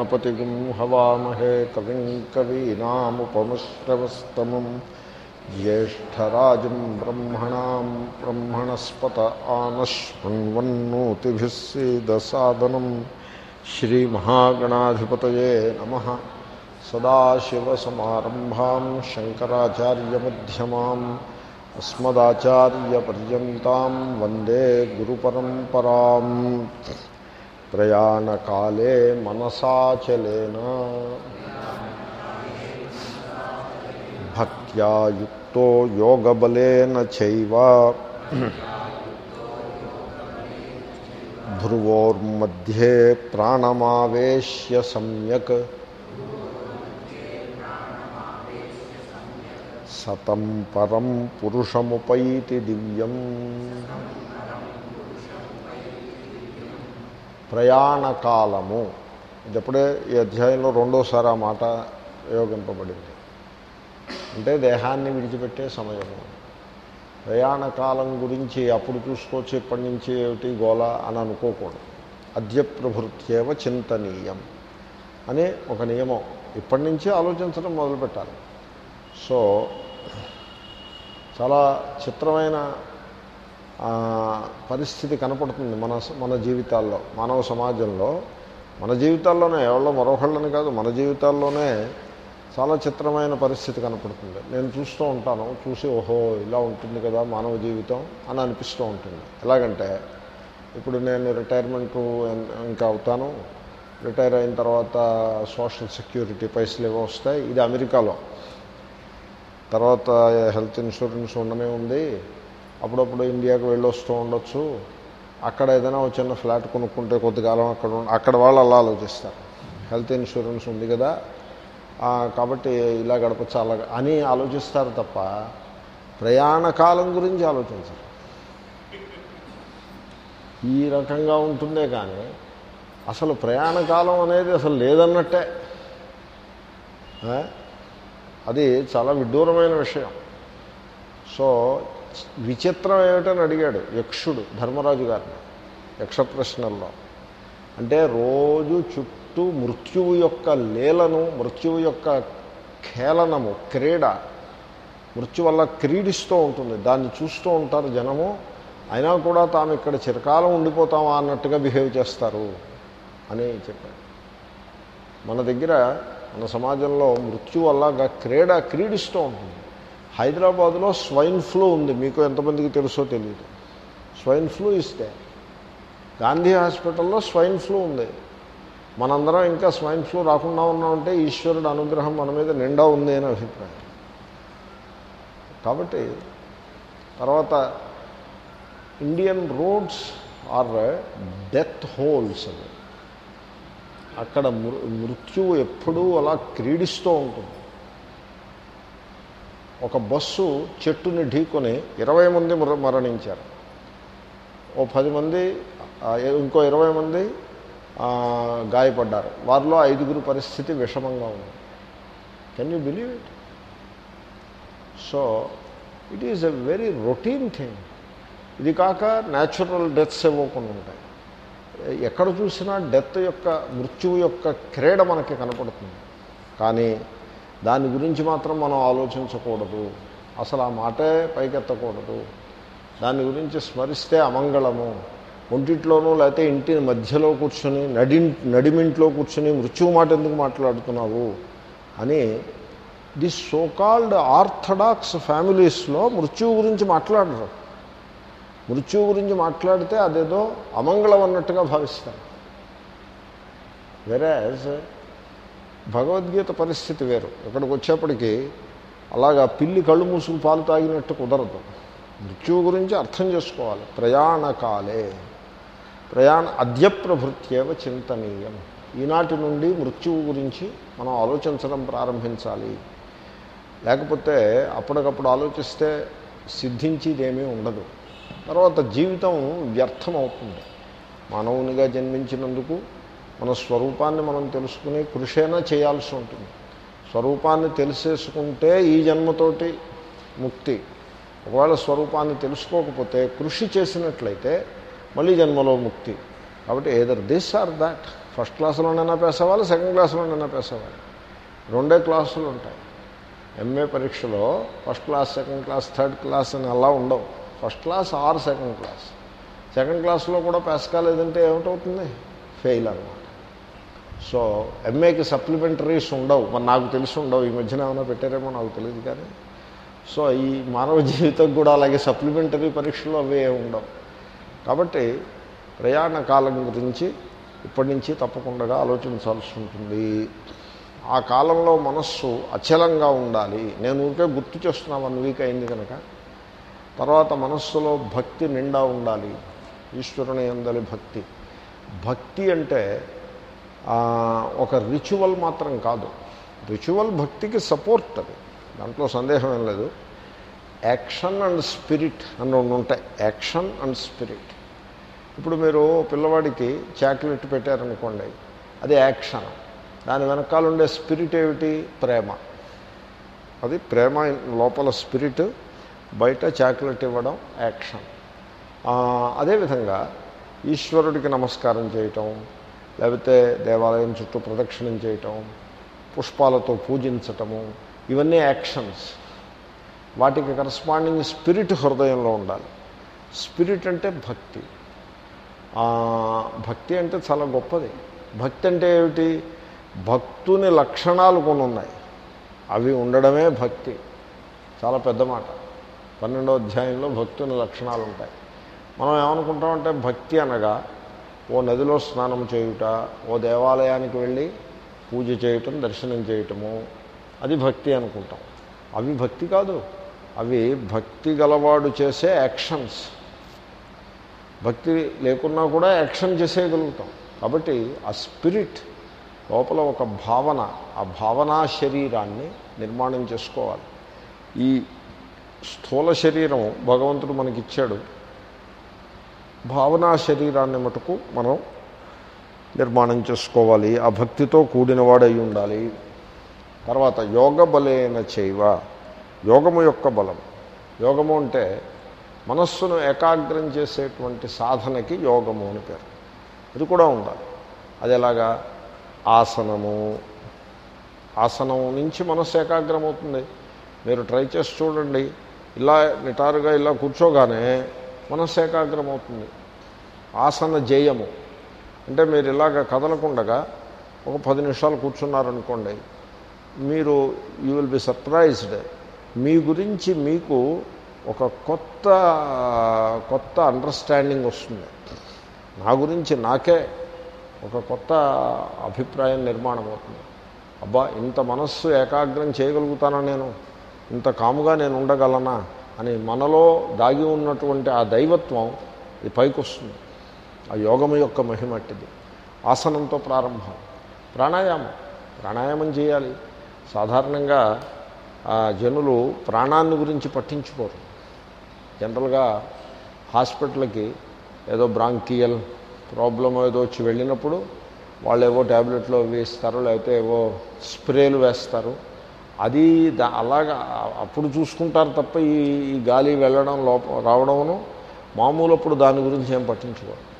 गणपतिगुं हवामहे कविं कवीनामुपमश्रवस्तमं ज्येष्ठराजं ब्रह्मणां ब्रह्मणस्पत आनश्वन्वन्नोतिभिः सीदसादनं श्रीमहागणाधिपतये नमः सदाशिवसमारम्भां शङ्कराचार्यमध्यमाम् अस्मदाचार्यपर्यन्तां वन्दे गुरुपरम्पराम् ప్రయాణ కాలే మనసాచలేన భక్త్యాయుక్తో యోగబలేన చైవ ధ్రువోర్మధ్యే ప్రాణమావేశ్య సమ్యక్ సతం పరం పురుషముపైతి దివ్యం ప్రయాణకాలము. ఇది ఎప్పుడే ఈ అధ్యాయంలో రెండోసారి ఆ మాట ప్రయోగింపబడింది అంటే దేహాన్ని విడిచిపెట్టే సమయము. ప్రయాణకాలం గురించి అప్పుడు చూసుకోవచ్చు ఇప్పటి నుంచి ఏమిటి గోళ అని అనుకోకూడదు. అద్య ప్రభృత్యేవ చింతనీయం అనే ఒక నియమం. ఇప్పటి నుంచి ఆలోచించడం మొదలుపెట్టాలి. సో చాలా చిత్రమైన పరిస్థితి కనపడుతుంది మన మన జీవితాల్లో మానవ సమాజంలో. మన జీవితాల్లోనే ఎవరో మరొకళ్ళని కాదు మన జీవితాల్లోనే చాలా చిత్రమైన పరిస్థితి కనపడుతుంది. నేను చూస్తూ ఉంటాను చూసి ఓహో ఇలా ఉంటుంది కదా మానవ జీవితం అని అనిపిస్తూ ఉంటుంది. ఎలాగంటే ఇప్పుడు నేను రిటైర్మెంట్ ఇంకా అవుతాను. రిటైర్ అయిన తర్వాత సోషల్ సెక్యూరిటీ పైసలు ఏవో వస్తాయి. ఇది అమెరికాలో. తర్వాత హెల్త్ ఇన్సూరెన్స్ ఉండనే ఉంది. అప్పుడప్పుడు ఇండియాకు వెళ్ళి వస్తూ ఉండొచ్చు. అక్కడ ఏదైనా ఒక చిన్న ఫ్లాట్ కొనుక్కుంటే కొద్దికాలం అక్కడ అక్కడ వాళ్ళు అలా ఆలోచిస్తారు. హెల్త్ ఇన్సూరెన్స్ ఉంది కదా. కాబట్టి ఇలా గడపచ్చు అలా అని ఆలోచిస్తారు తప్ప ప్రయాణ కాలం గురించి ఆలోచించరు. ఈ రకంగా ఉంటుందే కానీ అసలు ప్రయాణ కాలం అనేది అసలు లేదన్నట్టే. అది చాలా విడ్డూరమైన విషయం. సో విచిత్రం ఏమిటని అడిగాడు యక్షుడు ధర్మరాజు గారిని యక్ష ప్రశ్నల్లో. అంటే రోజు చుట్టూ మృత్యువు యొక్క లీలను మృత్యువు యొక్క ఖేళనము క్రీడ మృత్యు వల్ల క్రీడిస్తూ ఉంటుంది దాన్ని చూస్తూ ఉంటారు జనము. అయినా కూడా తాము ఇక్కడ చిరకాలం ఉండిపోతామా అన్నట్టుగా బిహేవ్ చేస్తారు అని చెప్పాడు. మన దగ్గర మన సమాజంలో మృత్యు వల్ల క్రీడ క్రీడిస్తూ ఉంటుంది. హైదరాబాద్లో స్వైన్ ఫ్లూ ఉంది. మీకు ఎంతమందికి తెలుసో తెలియదు స్వైన్ ఫ్లూ ఇస్తే గాంధీ హాస్పిటల్లో స్వైన్ ఫ్లూ ఉంది. మనందరం ఇంకా స్వైన్ ఫ్లూ రాకుండా ఉన్నామంటే ఈశ్వరుడు అనుగ్రహం మన మీద నిండా ఉంది అనే అభిప్రాయం. కాబట్టి తర్వాత Indian roads are death holes అక్కడ మృత్యువు ఎప్పుడూ అలా క్రీడిస్తూ ఉంటుంది. ఒక బస్సు చెట్టుని ఢీకొని ఇరవై మంది మరణించారు. ఓ పది మంది ఇంకో ఇరవై మంది గాయపడ్డారు. వారిలో ఐదుగురు పరిస్థితి విషమంగా ఉంది. Can you believe it so it is a very routine thing ఇది కాక న్యాచురల్ డెత్స్ ఇవ్వకుండా ఉంటాయి. ఎక్కడ చూసినా డెత్ యొక్క మృత్యువు యొక్క క్రీడ మనకి కనపడుతుంది. కానీ దాని గురించి మాత్రం మనం ఆలోచించకూడదు. అసలు ఆ మాటే పైకెత్తకూడదు. దాని గురించి స్మరిస్తే అమంగళము. ఒంటింట్లోనూ లేకపోతే ఇంటి మధ్యలో కూర్చొని నడి నడిమింట్లో కూర్చొని మృత్యువు మాట ఎందుకు మాట్లాడుతున్నావు? అని ది సోకాల్డ్ ఆర్థడాక్స్ ఫ్యామిలీస్లో మృత్యువు గురించి మాట్లాడరు. మృత్యువు గురించి మాట్లాడితే అదేదో అమంగళం అన్నట్టుగా భావిస్తారు. వెరాజ్ భగవద్గీత పరిస్థితి వేరు. ఇక్కడికి వచ్చేప్పటికీ అలాగా పిల్లి కళ్ళు మూసుకు పాలు తాగినట్టు కుదరదు. మృత్యువు గురించి అర్థం చేసుకోవాలి. ప్రయాణకాలే ప్రయాణ అద్యప్రభృత్యేవ చింతనీయం. ఈనాటి నుండి మృత్యువు గురించి మనం ఆలోచించడం ప్రారంభించాలి. లేకపోతే అప్పటికప్పుడు ఆలోచిస్తే సిద్ధించేదేమీ ఉండదు. తర్వాత జీవితం వ్యర్థం అవుతుంది మానవునిగా జన్మించినందుకు మన స్వరూపాన్ని మనం తెలుసుకుని కృషైనా చేయాల్సి ఉంటుంది. స్వరూపాన్ని తెలిసేసుకుంటే ఈ జన్మతోటి ముక్తి. ఒకవేళ స్వరూపాన్ని తెలుసుకోకపోతే కృషి చేసినట్లయితే మళ్ళీ జన్మలో ముక్తి. కాబట్టి either this or that. First క్లాసులోనైనా pass second క్లాసులోనైనా పేసేవాలి. రెండే క్లాసులు ఉంటాయి. ఎంఏ పరీక్షలో first class second class third class అని అలా ఉండవు. First class or second class. Second క్లాస్లో కూడా పేసకాలేదంటే ఏమిటవుతుంది? ఫెయిల్ అనమాట సో ఎంఏకి సప్లిమెంటరీస్ ఉండవు. మరి నాకు తెలిసి ఉండవు. ఈ మధ్యన ఏమైనా పెట్టారేమో నాకు తెలియదు కానీ. సో ఈ మానవ జీవితం కూడా అలాగే సప్లిమెంటరీ పరీక్షలు అవే ఉండవు. కాబట్టి ప్రయాణ కాలం గురించి ఇప్పటి నుంచి తప్పకుండా ఆలోచించాల్సి ఉంటుంది. ఆ కాలంలో మనస్సు అచలంగా ఉండాలి. నేను ఊరికే గుర్తు చేస్తున్నా వన్ వీక్ అయింది కనుక. తర్వాత మనస్సులో భక్తి నిండా ఉండాలి. ఈశ్వరుని అందరి భక్తి. భక్తి అంటే ఒక రిచువల్ మాత్రం కాదు. రిచువల్ భక్తికి సపోర్ట్ అది. దాంట్లో సందేహం ఏం లేదు. యాక్షన్ అండ్ స్పిరిట్ అని రెండు ఉంటాయి. యాక్షన్ అండ్ స్పిరిట్ ఇప్పుడు మీరు పిల్లవాడికి చాక్లెట్ పెట్టారనుకోండి అది యాక్షన్ దాని వెనకాల ఉండే స్పిరిట్ ఏమిటి? ప్రేమ. అది ప్రేమ లోపల స్పిరిట్ బయట చాక్లెట్ ఇవ్వడం యాక్షన్ అదేవిధంగా ఈశ్వరుడికి నమస్కారం చేయటం లేకపోతే దేవాలయం చుట్టూ ప్రదక్షిణం చేయటం పుష్పాలతో పూజించటము ఇవన్నీ యాక్షన్స్. వాటికి కరస్పాండింగ్ స్పిరిట్ హృదయంలో ఉండాలి. స్పిరిట్ అంటే భక్తి. భక్తి అంటే చాలా గొప్పది. భక్తి అంటే ఏమిటి? భక్తుని లక్షణాలు కొన్ని ఉన్నాయి. అవి ఉండడమే భక్తి. చాలా పెద్ద మాట. పన్నెండో అధ్యాయంలో భక్తుని లక్షణాలు ఉంటాయి. మనం ఏమనుకుంటామంటే భక్తి అనగా ఓ నదిలో స్నానం చేయుట ఓ దేవాలయానికి వెళ్ళి పూజ చేయటం దర్శనం చేయటము. అది భక్తి అనుకుంటాం. అవి భక్తి కాదు. అవి భక్తి గలవాడు చేసే యాక్షన్స్. భక్తి లేకున్నా కూడా యాక్షన్ చేసేయగలుగుతాం. కాబట్టి ఆ స్పిరిట్ లోపల ఒక భావన ఆ భావనా శరీరాన్ని నిర్మాణం చేసుకోవాలి. ఈ స్థూల శరీరం భగవంతుడు మనకిచ్చాడు. భావనా శరీరాన్ని మటుకు మనం నిర్మాణం చేసుకోవాలి. ఆ భక్తితో కూడినవాడై ఉండాలి. తర్వాత యోగ బలేన చేయవ యోగము యొక్క బలం. యోగము అంటే మనస్సును ఏకాగ్రం చేసేటువంటి సాధనకి యోగము అని పేరు. ఇది కూడా ఉండాలి. అది ఎలాగా? ఆసనము. ఆసనం నుంచి మనస్సు ఏకాగ్రం అవుతుంది మీరు ట్రై చేసి చూడండి. ఇలా నిటారుగా ఇలా కూర్చోగానే మనస్సు ఏకాగ్రం అవుతుంది ఆసన జయము. అంటే మీరు ఇలాగ కదలకుండగా ఒక పది నిమిషాలు కూర్చున్నారనుకోండి మీరు యూ విల్ బి సర్ప్రైజ్డ్ మీ గురించి మీకు ఒక కొత్త కొత్త అండర్స్టాండింగ్ వస్తుంది. నా గురించి నాకే ఒక కొత్త అభిప్రాయం నిర్మాణం అవుతుంది. అబ్బా ఇంత మనస్సు ఏకాగ్రం చేయగలుగుతానా నేను? ఇంత కాముగా నేను ఉండగలనా? అని మనలో దాగి ఉన్నటువంటి ఆ దైవత్వం ఇది పైకి వస్తుంది ఆ యోగము యొక్క మహిమట్టిది. ఆసనంతో ప్రారంభం. ప్రాణాయామం. ప్రాణాయామం చేయాలి. సాధారణంగా ఆ జనులు ప్రాణాన్ని గురించి పట్టించుకోరు. జనరల్గా హాస్పిటల్కి ఏదో బ్రాంకియల్ ప్రాబ్లం ఏదో వచ్చి వెళ్ళినప్పుడు వాళ్ళు ఏవో ట్యాబ్లెట్లు వేస్తారు లేకపోతే ఏవో స్ప్రేలు వేస్తారు. అది దా అలాగా అప్పుడు చూసుకుంటారు తప్ప ఈ ఈ గాలి వెళ్ళడం లోప రావడమును మామూలు అప్పుడు దాని గురించి ఏం పట్టించుకోరు.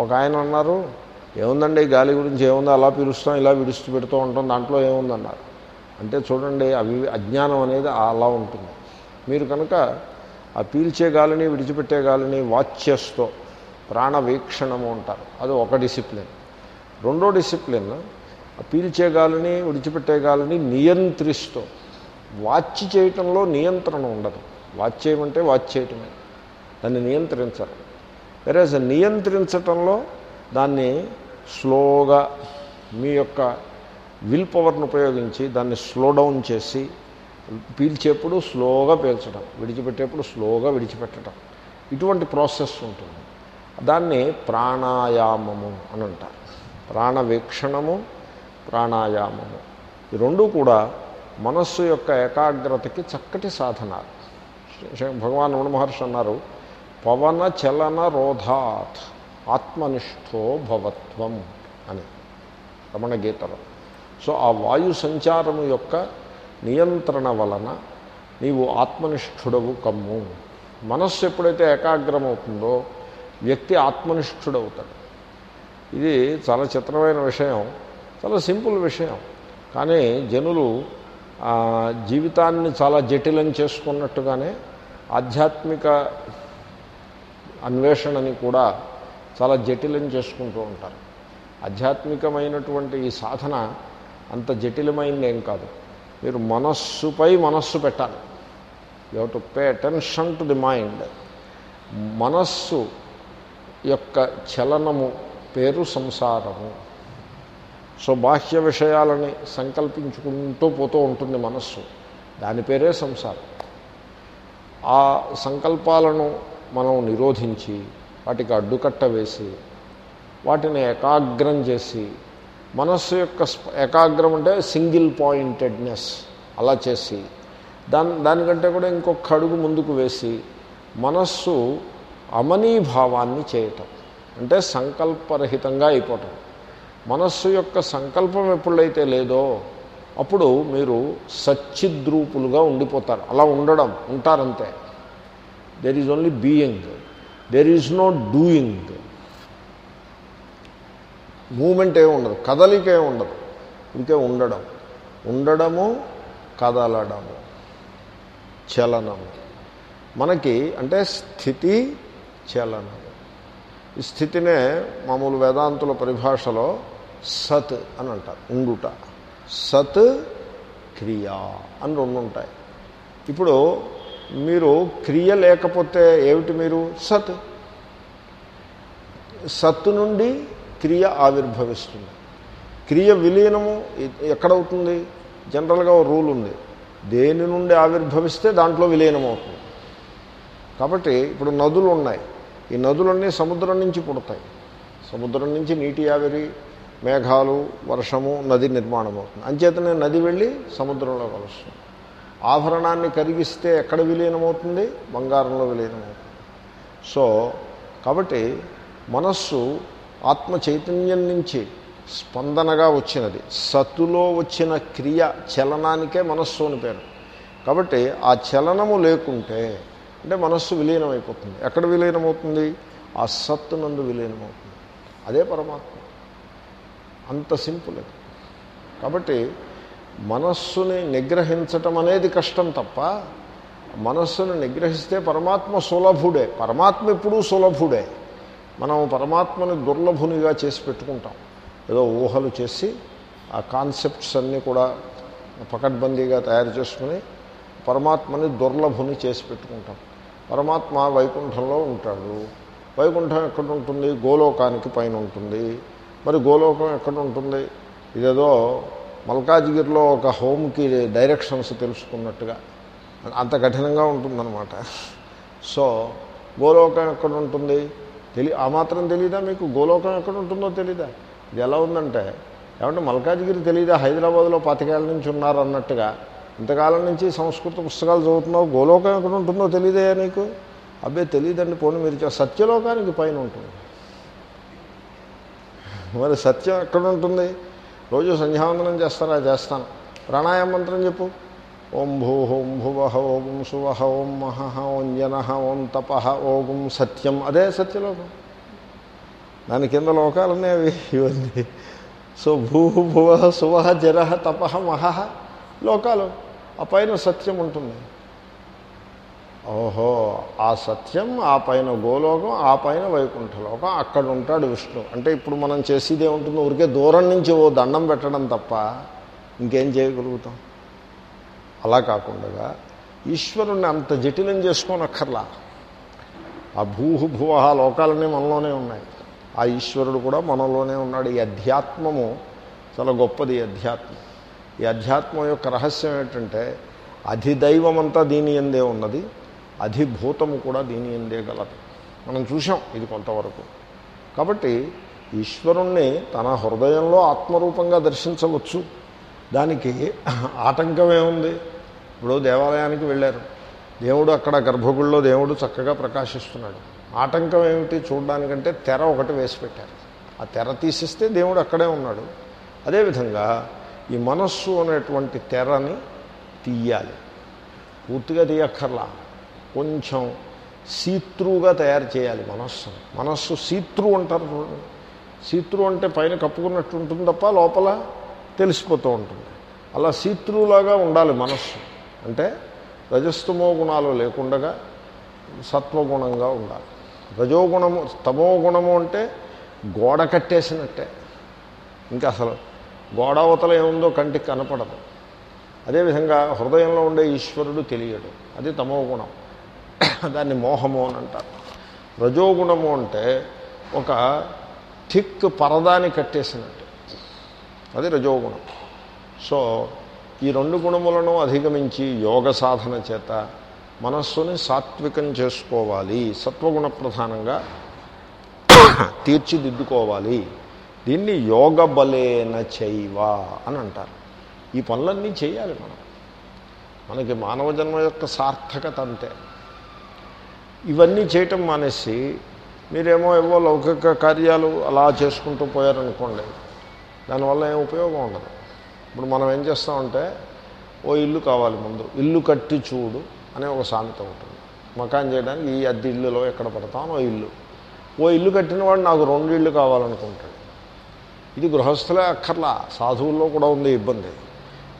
ఒక ఆయన అన్నారు ఏముందండి ఈ గాలి గురించి ఏముందో? అలా పీలుస్తాం ఇలా విడుస్తూ పెడుతూ ఉంటాం దాంట్లో ఏముందన్నారు? అంటే చూడండి అవి అజ్ఞానం అనేది అలా ఉంటుంది. మీరు కనుక ఆ పీల్చే గాలిని విడిచిపెట్టే గాలిని వాచ్ చేస్తూ ప్రాణ వీక్షణము అంటారు. అది ఒక డిసిప్లిన్. రెండో డిసిప్లిన్ పీల్చేయగాలని పీల్చే విడిచిపెట్టే నియంత్రిస్తూ వాచ్ చేయటంలో నియంత్రణ ఉండదు. వాచ్ చేయమంటే వాచ్ చేయటమే. దాన్ని నియంత్రించరు. వేరే నియంత్రించటంలో దాన్ని స్లోగా మీ యొక్క విల్ పవర్ను ఉపయోగించి దాన్ని స్లో డౌన్ చేసి పీల్చేప్పుడు స్లోగా పీల్చడం విడిచిపెట్టేప్పుడు స్లోగా విడిచిపెట్టడం ఇటువంటి ప్రాసెస్ ఉంటుంది. దాన్ని ప్రాణాయామము అని అంటారు. ప్రాణవీక్షణము ప్రాణాయామము. ఈ రెండూ కూడా మనస్సు యొక్క ఏకాగ్రతకి చక్కటి సాధనాలు. భగవాన్ రమణ మహర్షి అన్నారు పవన చలన రోధాత్ ఆత్మనిష్ఠో భవత్వం అని రమణ గీతలో. సో ఆ వాయు సంచారము యొక్క నియంత్రణ వలన నీవు ఆత్మనిష్ఠుడవు కమ్ము. మనస్సు ఎప్పుడైతే ఏకాగ్రమవుతుందో వ్యక్తి ఆత్మనిష్ఠుడవుతాడు. ఇది చాలా చిత్రమైన విషయం. చాలా సింపుల్ విషయం. కానీ జనులు జీవితాన్ని చాలా జటిలం చేసుకున్నట్టుగానే ఆధ్యాత్మిక అన్వేషణని కూడా చాలా జటిలం చేసుకుంటూ ఉంటారు. ఆధ్యాత్మికమైనటువంటి ఈ సాధన అంత జటిలమైంది ఏం కాదు. మీరు మనస్సుపై మనస్సు పెట్టాలి. You have to pay attention to the mind మనస్సు యొక్క చలనము పేరు సంసారము. సో బాహ్య విషయాలని సంకల్పించుకుంటూ పోతూ ఉంటుంది మనస్సు. దాని పేరే సంసారం. ఆ సంకల్పాలను మనం నిరోధించి వాటికి అడ్డుకట్ట వేసి వాటిని ఏకాగ్రం చేసి మనస్సు యొక్క ఏకాగ్రం అంటే సింగిల్ పాయింటెడ్నెస్ అలా చేసి దాని దానికంటే కూడా ఇంకొక అడుగు ముందుకు వేసి మనస్సు అమనీభావాన్ని చేయటం. అంటే సంకల్పరహితంగా అయిపోవటం మనస్సు యొక్క సంకల్పం ఎప్పుడైతే లేదో అప్పుడు మీరు సచ్చిద్రూపులుగా ఉండిపోతారు. అలా ఉండడం ఉంటారంతే. There is only being there is no doing movement ఏమి ఉండదు. కదలిక ఏమి ఉండదు. ఇంకే ఉండడం. ఉండడము కదలడము. చలనము మనకి అంటే స్థితి చలనము ఈ స్థితినే మామూలు వేదాంతుల పరిభాషలో సత్ అని అంటారు ఉండుట. సత్ క్రియ అని రెండు ఉంటాయి. ఇప్పుడు మీరు క్రియ లేకపోతే ఏమిటి మీరు? సత్. సత్తు నుండి క్రియ ఆవిర్భవిస్తుంది. క్రియ విలీనము ఎక్కడవుతుంది? జనరల్గా ఓ రూల్ ఉంది. దేని నుండి ఆవిర్భవిస్తే దాంట్లో విలీనం అవుతుంది కాబట్టి ఇప్పుడు నదులు ఉన్నాయి. ఈ నదులన్నీ సముద్రం నుంచి పుడతాయి. సముద్రం నుంచి నీటి ఆవిరి మేఘాలు వర్షము నది నిర్మాణం అవుతుంది అంచేతనే నది వెళ్ళి సముద్రంలో కలుస్తుంది. ఆభరణాన్ని కరిగిస్తే ఎక్కడ విలీనమవుతుంది? బంగారంలో విలీనమవుతుంది. సో కాబట్టి మనస్సు ఆత్మ చైతన్యం నుంచి స్పందనగా వచ్చినది. సత్తులో వచ్చిన క్రియ చలనానికే మనస్సు అని పేరు. కాబట్టి ఆ చలనము లేకుంటే అంటే మనస్సు విలీనమైపోతుంది. ఎక్కడ విలీనమవుతుంది? ఆ సత్తు నందు విలీనమవుతుంది. అదే పరమాత్మ. అంత సింపుల్ అది. కాబట్టి మనస్సుని నిగ్రహించటం అనేది కష్టం తప్ప మనస్సును నిగ్రహిస్తే పరమాత్మ సులభుడే. పరమాత్మ ఎప్పుడూ సులభుడే. మనం పరమాత్మని దుర్లభునిగా చేసి పెట్టుకుంటాం. ఏదో ఊహలు చేసి ఆ కాన్సెప్ట్స్ అన్నీ కూడా పకడ్బందీగా తయారు చేసుకుని పరమాత్మని దుర్లభుని చేసి పెట్టుకుంటాం. పరమాత్మ వైకుంఠంలో ఉంటాడు. వైకుంఠం ఎక్కడ ఉంటుంది గోలోకానికి పైన ఉంటుంది. మరి గోలోకం ఎక్కడ ఉంటుంది? ఇదేదో మల్కాజ్గిరిలో ఒక హోమ్కి డైరెక్షన్స్ తెలుసుకున్నట్టుగా. అంత కఠినంగా ఉంటుందన్నమాట. సో గోలోకం ఎక్కడ ఉంటుంది? తెలి ఆ మాత్రం తెలీదా మీకు? గోలోకం ఎక్కడ ఉంటుందో తెలీదా? ఇది ఎలా ఉందంటే ఏమంటే మల్కాజ్గిరి తెలీదా? హైదరాబాద్లో పాతికేళ్ళ నుంచి ఉన్నారు అన్నట్టుగా. ఇంతకాలం నుంచి సంస్కృత పుస్తకాలు చదువుతున్నావు? గోలోకం ఎక్కడ ఉంటుందో తెలియదే నీకు? అబ్బే తెలియదండి పోనీ మీరు సత్యలోకానికి పైన ఉంటుంది. మరి సత్యం ఎక్కడ ఉంటుంది రోజు సంధ్యావందనం చేస్తారా? చేస్తాను. ప్రాణాయామ మంత్రం చెప్పు. ఓం భూ ఓం భువ ఓం శువహ ఓం మహహ ఓం జన ఓం తప ఓం సత్యం. అదే సత్యలోకం. దాని కింద లోకాలన్నీ అవి. ఇవన్నీ. సో భూ భువ శువ జర తపహ మహహ లోకాలు. ఆ పైన సత్యం ఉంటుంది. ఓహో ఆ సత్యం ఆ పైన గోలోకం ఆ పైన వైకుంఠలోకం అక్కడ ఉంటాడు విష్ణు. అంటే ఇప్పుడు మనం చేసేదే ఉంటుంది ఊరికే దూరం నుంచి ఓ దండం పెట్టడం తప్ప ఇంకేం చేయగలుగుతాం? అలా కాకుండా ఈశ్వరుణ్ణి అంత జటిలం చేసుకోనక్కర్లా. ఆ భూహు లోకాలన్నీ మనలోనే ఉన్నాయి. ఆ ఈశ్వరుడు కూడా మనలోనే ఉన్నాడు. ఈ అధ్యాత్మము చాలా గొప్పది అధ్యాత్మం. ఈ అధ్యాత్మం యొక్క రహస్యం ఏంటంటే అధిదైవమంతా దీని ఎందే ఉన్నది. అధిభూతము కూడా దీని ఎందే గలదు. మనం చూసాం ఇది కొంతవరకు. కాబట్టి ఈశ్వరుణ్ణి తన హృదయంలో ఆత్మరూపంగా దర్శించవచ్చు. దానికి ఆటంకం ఏముంది ఇప్పుడు దేవాలయానికి వెళ్ళారు. దేవుడు అక్కడ గర్భగుడిలో దేవుడు చక్కగా ప్రకాశిస్తున్నాడు. ఆటంకం ఏమిటి చూడడానికంటే తెర ఒకటి వేసి పెట్టారు. ఆ తెర తీసిస్తే దేవుడు అక్కడే ఉన్నాడు. అదేవిధంగా ఈ మనస్సు అనేటువంటి తెరని తీయాలి. పూర్తిగా తీయక్కర్లా. కొంచెం సీత్రుగా తయారు చేయాలి మనస్సును మనస్సు సీత్రు అంటారు చూడండి. సీత్రు అంటే పైన కప్పుకున్నట్టు ఉంటుంది తప్ప లోపల తెలిసిపోతూ ఉంటుంది. అలా సీత్రులాగా ఉండాలి మనస్సు. అంటే రజస్తమో గుణాలు లేకుండగా సత్వగుణంగా ఉండాలి. రజోగుణము తమో గుణము అంటే గోడ కట్టేసినట్టే. ఇంకా అసలు గోడ అవతల ఏముందో కంటికి కనపడదు. అదేవిధంగా హృదయంలో ఉండే ఈశ్వరుడు తెలియడు. అది తమో గుణం దాన్ని మోహము అని అంటారు. రజోగుణము అంటే ఒక థిక్ పరదాని కట్టేసినట్టు. అది రజోగుణం. సో ఈ రెండు గుణములను అధిగమించి యోగ సాధన చేత మనస్సుని సాత్వికం చేసుకోవాలి. సత్వగుణ ప్రధానంగా తీర్చిదిద్దుకోవాలి. దీన్ని యోగ బలేన చైవ అని అంటారు. ఈ పనులన్నీ చేయాలి మనం. మనకి మానవ జన్మ యొక్క సార్థకత అంతే. ఇవన్నీ చేయటం మానేసి మీరేమో ఏవో లౌకిక కార్యాలు అలా చేసుకుంటూ పోయారనుకోండి దానివల్ల ఏం ఉపయోగం ఉండదు. ఇప్పుడు మనం ఏం చేస్తామంటే ఓ ఇల్లు కావాలి ముందు ఇల్లు కట్టి చూడు అనే ఒక సామెత ఉంటుంది. మకాన్ చేయడానికి ఈ అద్దె ఇల్లులో ఎక్కడ పడతామో ఇల్లు. ఓ ఇల్లు కట్టిన వాడు నాకు రెండు ఇళ్ళు కావాలనుకుంటాడు. ఇది గృహస్థులే అక్కర్లా సాధువుల్లో కూడా ఉంది ఇబ్బంది.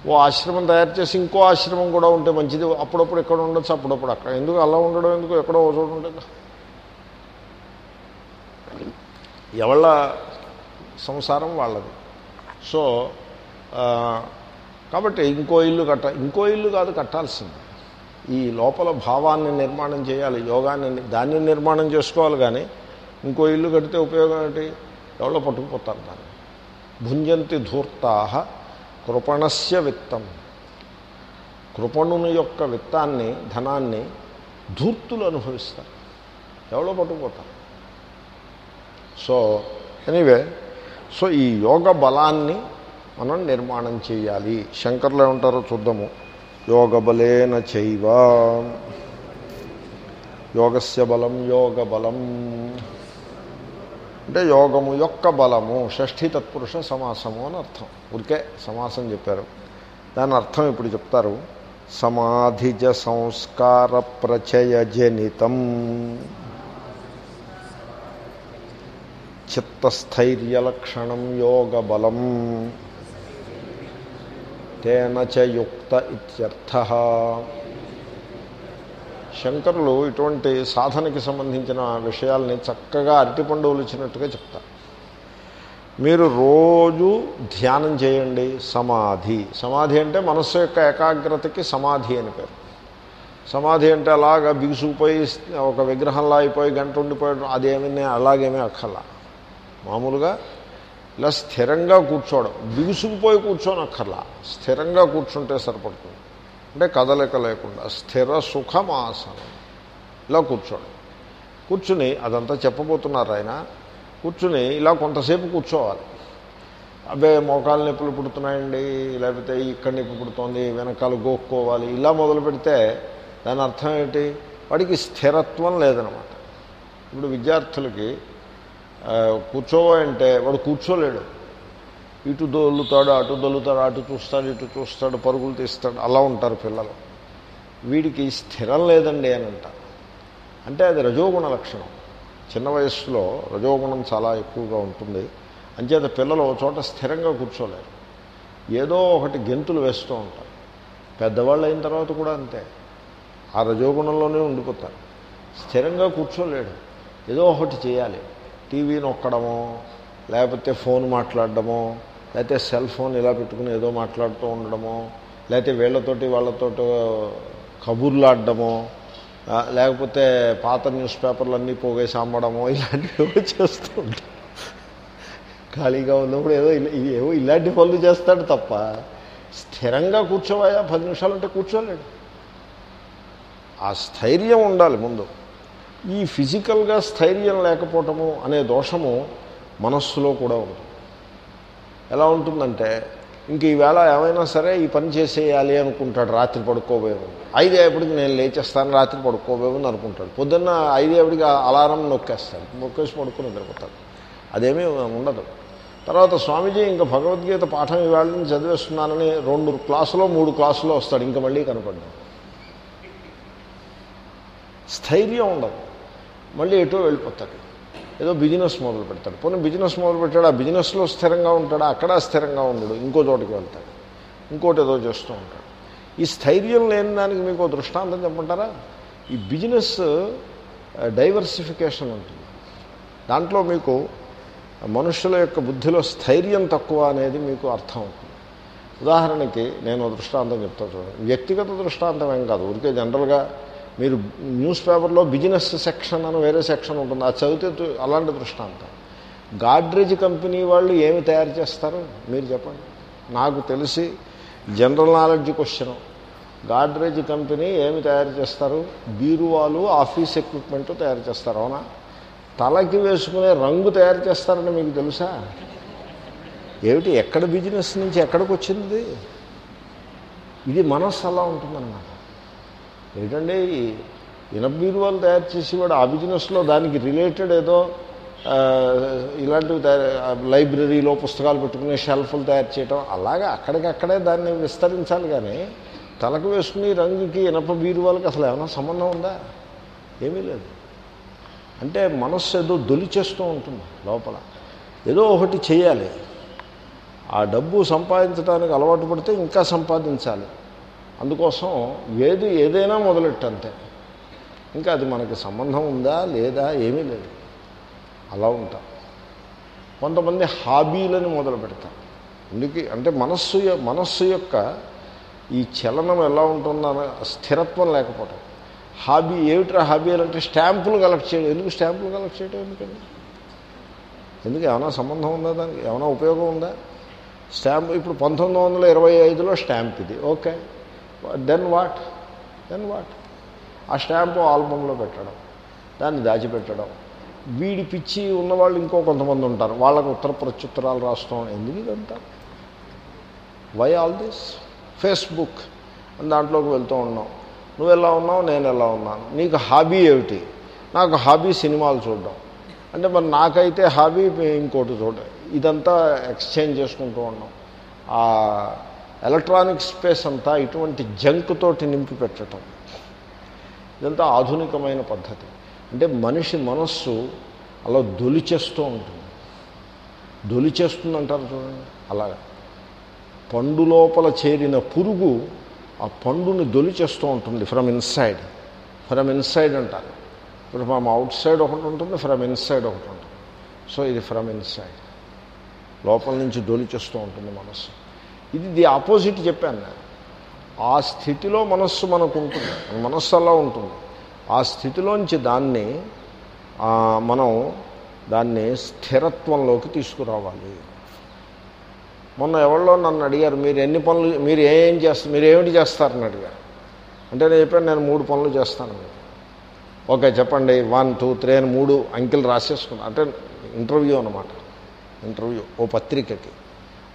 ఓ ఆశ్రమం తయారు చేసి ఇంకో ఆశ్రమం కూడా ఉంటే మంచిది. అప్పుడప్పుడు ఎక్కడ ఉండొచ్చు అప్పుడప్పుడు అక్కడ. ఎందుకు అలా ఉండడం ఎందుకు? ఎక్కడో ఓ చోటు ఎవళ్ళ సంసారం వాళ్ళది. సో కాబట్టి ఇంకో ఇల్లు కట్ట ఇంకో ఇల్లు కాదు కట్టాల్సింది. ఈ లోపల భావాన్ని నిర్మాణం చేయాలి యోగాన్ని దాన్ని నిర్మాణం చేసుకోవాలి కానీ ఇంకో ఇల్లు కడితే ఉపయోగం ఏంటి? ఎవరో పట్టుకుపోతారు దాన్ని. భుంజంతి ధూర్తా కృపణస్య విత్తం. కృపణుని యొక్క విత్తాన్ని ధనాన్ని ధూర్తులు అనుభవిస్తారు. ఎవడో పట్టుకుపోతారు సో ఎనీవే సో ఈ యోగ బలాన్ని మనం నిర్మాణం చేయాలి. శంకర్లు ఏమంటారో చూద్దాము. యోగ బలేన చైవ. యోగస్య బలం యోగ బలం. అంటే యోగము యొక్క బలము షష్ఠీ తత్పురుష సమాసము అని అర్థం. ఊరికే సమాసం చెప్పారు. దాని అర్థం ఇప్పుడు చెప్తారు. సమాధిజ సంస్కార ప్రచయజనితం చిత్తస్థైర్యలక్షణం యోగ బలం. తేన చ యుక్త ఇత్యర్థ. శంకరులు ఇటువంటి సాధనకి సంబంధించిన విషయాల్ని చక్కగా అరటిపండు ఒలిచినట్టుగా చెప్తారు. మీరు రోజు ధ్యానం చేయండి సమాధి. సమాధి అంటే మనస్సు యొక్క ఏకాగ్రతకి సమాధి అని పేరు. సమాధి అంటే అలాగా బిగుసుకుపోయి ఒక విగ్రహంలా అయిపోయి గంట ఉండిపోయడం అదేమీ అలాగేమీ అక్కల మామూలుగా ఇలా స్థిరంగా కూర్చోవడం బిగుసుకుపోయి కూర్చోని అక్కర్లా స్థిరంగా కూర్చుంటే సరిపడుతుంది. అంటే కదలిక లేకుండా స్థిర సుఖమాసనం. ఇలా కూర్చోండి. కూర్చుని అదంతా చెప్పబోతున్నారు ఆయన. కూర్చుని ఇలా కొంతసేపు కూర్చోవాలి. అబ్బే మోకాలు నొప్పులు పుడుతున్నాయండి లేకపోతే ఇక్కడ నొప్పి పుడుతోంది వెనకాల గోక్కోవాలి ఇలా మొదలు పెడితే దాని అర్థం ఏంటి? వాడికి స్థిరత్వం లేదనమాట. ఇప్పుడు విద్యార్థులకి ఆ, కూర్చోవాలంటే వాడు కూర్చోలేడు. ఇటు దొల్లుతాడు అటు దొల్లుతాడు అటు చూస్తాడు ఇటు చూస్తాడు పరుగులు తీస్తాడు. అలా ఉంటారు పిల్లలు. వీడికి స్థిరం లేదండి అని అంటారు అంటే అది రజోగుణ లక్షణం. చిన్న వయస్సులో రజోగుణం చాలా ఎక్కువగా ఉంటుంది. అంచేత పిల్లలు చోట స్థిరంగా కూర్చోలేరు. ఏదో ఒకటి గెంతులు వేస్తూ ఉంటారు. పెద్దవాళ్ళు అయిన తర్వాత కూడా అంతే. ఆ రజోగుణంలోనే ఉండిపోతారు. స్థిరంగా కూర్చోలేడు. ఏదో ఒకటి చేయాలి. టీవీ నొక్కడమో లేకపోతే ఫోన్ మాట్లాడడమో లేకపోతే సెల్ ఫోన్ ఇలా పెట్టుకుని ఏదో మాట్లాడుతూ ఉండడమో లేకపోతే వీళ్ళతోటి వాళ్ళతోటి కబుర్లాడడమో లేకపోతే పాత న్యూస్ పేపర్లు అన్నీ పోగేసి అమ్మడమో ఇలాంటివి చేస్తూ ఉంటాం ఖాళీగా ఉన్నప్పుడు ఏదో ఏవో ఇలాంటి పనులు చేస్తాడు తప్ప స్థిరంగా కూర్చోవాయా? పది నిమిషాలు అంటే కూర్చోలేడు. ఆ స్థైర్యం ఉండాలి ముందు. ఈ ఫిజికల్గా స్థైర్యం లేకపోవటము అనే దోషము మనస్సులో కూడా ఉంది ఎలా ఉంటుందంటే ఇంక ఈవేళ ఏమైనా సరే ఈ పని చేసేయాలి అనుకుంటాడు రాత్రి పడుకోబోయేమో ఐదేపటికి నేను లేచేస్తాను రాత్రి పడుకోబోయేమని అనుకుంటాడు. పొద్దున్న ఐదేపటికి అలారం నొక్కేస్తాడు నొక్కేసి పడుకుని నిద్రపోతాడు. అదేమీ ఉండదు. తర్వాత స్వామీజీ ఇంకా భగవద్గీత పాఠం ఈవేళ నుంచి చదివేస్తున్నానని రెండు క్లాసులో మూడు క్లాసులో వస్తాడు ఇంకా మళ్ళీ కనపడ్డాడు స్థైర్యం ఉండదు. మళ్ళీ ఎటో వెళ్ళిపోతాడు. ఏదో బిజినెస్ మొదలు పెడతాడు. పోనీ బిజినెస్ మొదలు పెట్టాడు? ఆ బిజినెస్లో స్థిరంగా ఉంటాడు? అక్కడ స్థిరంగా ఉండడు. ఇంకో చోటికి వెళ్తాడు. ఇంకోటి ఏదో చేస్తూ ఉంటాడు. ఈ స్థైర్యం లేని దానికి మీకు దృష్టాంతం చెప్పమంటారా? ఈ బిజినెస్ డైవర్సిఫికేషన్ ఉంటుంది. దాంట్లో మీకు మనుషుల యొక్క బుద్ధిలో స్థైర్యం తక్కువ అనేది మీకు అర్థం అవుతుంది. ఉదాహరణకి నేను దృష్టాంతం చెప్తా చూడండి. వ్యక్తిగత దృష్టాంతం ఏం కాదు. ఊరికే జనరల్గా మీరు న్యూస్ పేపర్లో బిజినెస్ సెక్షన్ అని వేరే సెక్షన్ ఉంటుంది అది చదివితే అలాంటి దృష్టాంతం. గాడ్రేజ్ కంపెనీ వాళ్ళు ఏమి తయారు చేస్తారు? మీరు చెప్పండి. నాకు తెలిసి general knowledge question. Godrej company ఏమి తయారు చేస్తారు? బీరువాలు ఆఫీస్ ఎక్విప్మెంట్ తయారు చేస్తారు అవునా? తలకి వేసుకునే రంగు తయారు చేస్తారని మీకు తెలుసా? ఏమిటి ఎక్కడ బిజినెస్ నుంచి ఎక్కడికి వచ్చింది? ఇది? ఇది మనస్సు అలా ఉంటుందన్నమాట. ఏంటంటే ఇనబీరువాలు ఇనప బీరువాలు తయారు ఆ బిజినెస్లో దానికి రిలేటెడ్ ఏదో ఇలాంటివి తయారు లైబ్రరీలో పుస్తకాలు పెట్టుకునే షెల్ఫ్లు తయారు చేయటం అలాగా అక్కడికక్కడే దాన్ని విస్తరించాలి కానీ తలకు వేసుకుని రంగుకి ఇనప బీరువాలకి అసలు ఏమైనా సంబంధం ఉందా? ఏమీ లేదు. అంటే మనస్సు ఏదో దొలిచేస్తూ ఉంటుంది లోపల. ఏదో ఒకటి చేయాలి. ఆ డబ్బు సంపాదించడానికి అలవాటు పడితే ఇంకా సంపాదించాలి. అందుకోసం ఏది ఏదైనా మొదలెట్టంతే. ఇంకా అది మనకి సంబంధం ఉందా లేదా ఏమీ లేదు. అలా ఉంటాం. కొంతమంది హాబీలను మొదలు పెడతారు అందుకే అంటే మనస్సు మనస్సు యొక్క ఈ చలనం ఎలా ఉంటుందన్న స్థిరత్వం లేకపోవటం. హాబీ ఏమిట్రా హాబీ అంటే స్టాంపులు కలెక్ట్ చేయడం. ఎందుకు స్టాంపులు కలెక్ట్ చేయడం ఎందుకండి? ఎందుకు ఏమైనా సంబంధం ఉందా దానికి? ఏమైనా ఉపయోగం ఉందా? స్టాంప్ ఇప్పుడు పంతొమ్మిది వందల ఇరవై ఐదులో స్టాంప్ ఇది. Okay. Then what then what ఆ స్టాంపు ఆల్బంలో పెట్టడం దాన్ని దాచిపెట్టడం. వీడి పిచ్చి ఉన్నవాళ్ళు ఇంకో కొంతమంది ఉంటారు. వాళ్ళకు ఉత్తర ప్రత్యుత్తరాలు రాస్తాం. ఎందుకు ఇదంతా? వై ఆల్ దిస్ ఫేస్బుక్ అని దాంట్లోకి వెళ్తూ ఉన్నాం. నువ్వు ఎలా ఉన్నావు? నేను ఎలా ఉన్నాను? నీకు హాబీ ఏమిటి? నాకు హాబీ సినిమాలు చూడడం. అంటే మరి నాకైతే హాబీ ఇంకోటి చూడ ఇదంతా ఎక్స్చేంజ్ చేసుకుంటూ ఉన్నాం. ఎలక్ట్రానిక్ స్పేస్ అంతా ఇటువంటి జంక్ తోటి నింపి పెట్టడం. ఇదంతా ఆధునికమైన పద్ధతి. అంటే మనిషి మనస్సు అలా దొలిచేస్తూ ఉంటుంది. దొలిచేస్తుంది అంటారు చూడండి. అలాగా పండు లోపల చేరిన పురుగు ఆ పండుని దొలిచేస్తూ ఉంటుంది ఫ్రమ్ ఇన్సైడ్ ఫ్రమ్ ఇన్సైడ్ అంటారు. ఇప్పుడు ఫ్రమ్ అవుట్ సైడ్ ఒకటి ఉంటుంది ఫ్రమ్ ఇన్సైడ్ ఒకటి ఉంటుంది. సో ఇది ఫ్రమ్ ఇన్సైడ్ లోపల నుంచి దొలిచేస్తూ ఉంటుంది మనస్సు. ఇది ది ఆపోజిట్ చెప్పాను నేను. ఆ స్థితిలో మనస్సు మనకు ఉంటుంది. మన మనస్సు అలా ఉంటుంది. ఆ స్థితిలోంచి దాన్ని మనం దాన్ని స్థిరత్వంలోకి తీసుకురావాలి. మొన్న ఎవరిలో నన్ను అడిగారు మీరు ఎన్ని పనులు మీరు ఏం చేస్తారు మీరు ఏమిటి చేస్తారని అడిగారు. అంటే నేను చెప్పాను నేను మూడు పనులు చేస్తాను ఓకే చెప్పండి. వన్ టూ త్రీ అని మూడు అంకెలు రాసేసుకున్నాను అంటే ఇంటర్వ్యూ అనమాట ఇంటర్వ్యూ ఓ పత్రికకి.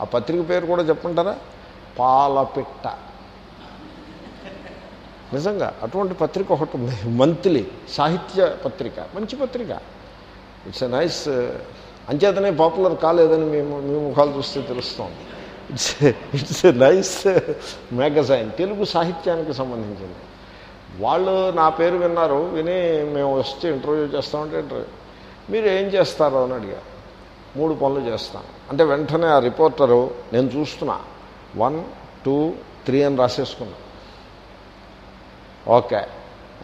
ఆ పత్రిక పేరు కూడా చెప్పంటారా పాలపిట్ట. నిజంగా అటువంటి పత్రిక ఒకటి ఉంది. మంత్లీ సాహిత్య పత్రిక మంచి పత్రిక. ఇట్స్ ఎ నైస్ అంచేతనే పాపులర్ కాలేదని మేము మీ ముఖాలు చూస్తే తెలుస్తోంది. It's it's a nice magazine Telugu సాహిత్యానికి సంబంధించింది. వాళ్ళు నా పేరు విన్నారు విని మేము వచ్చి ఇంటర్వ్యూ చేస్తామంటే ఇంటర్వ్యూ మీరు ఏం చేస్తారో అని అడిగారు. మూడు పనులు చేస్తాను. అంటే వెంటనే ఆ రిపోర్టరు నేను చూస్తున్నా. వన్ టూ త్రీ అని రాసేసుకున్నా. ఓకే.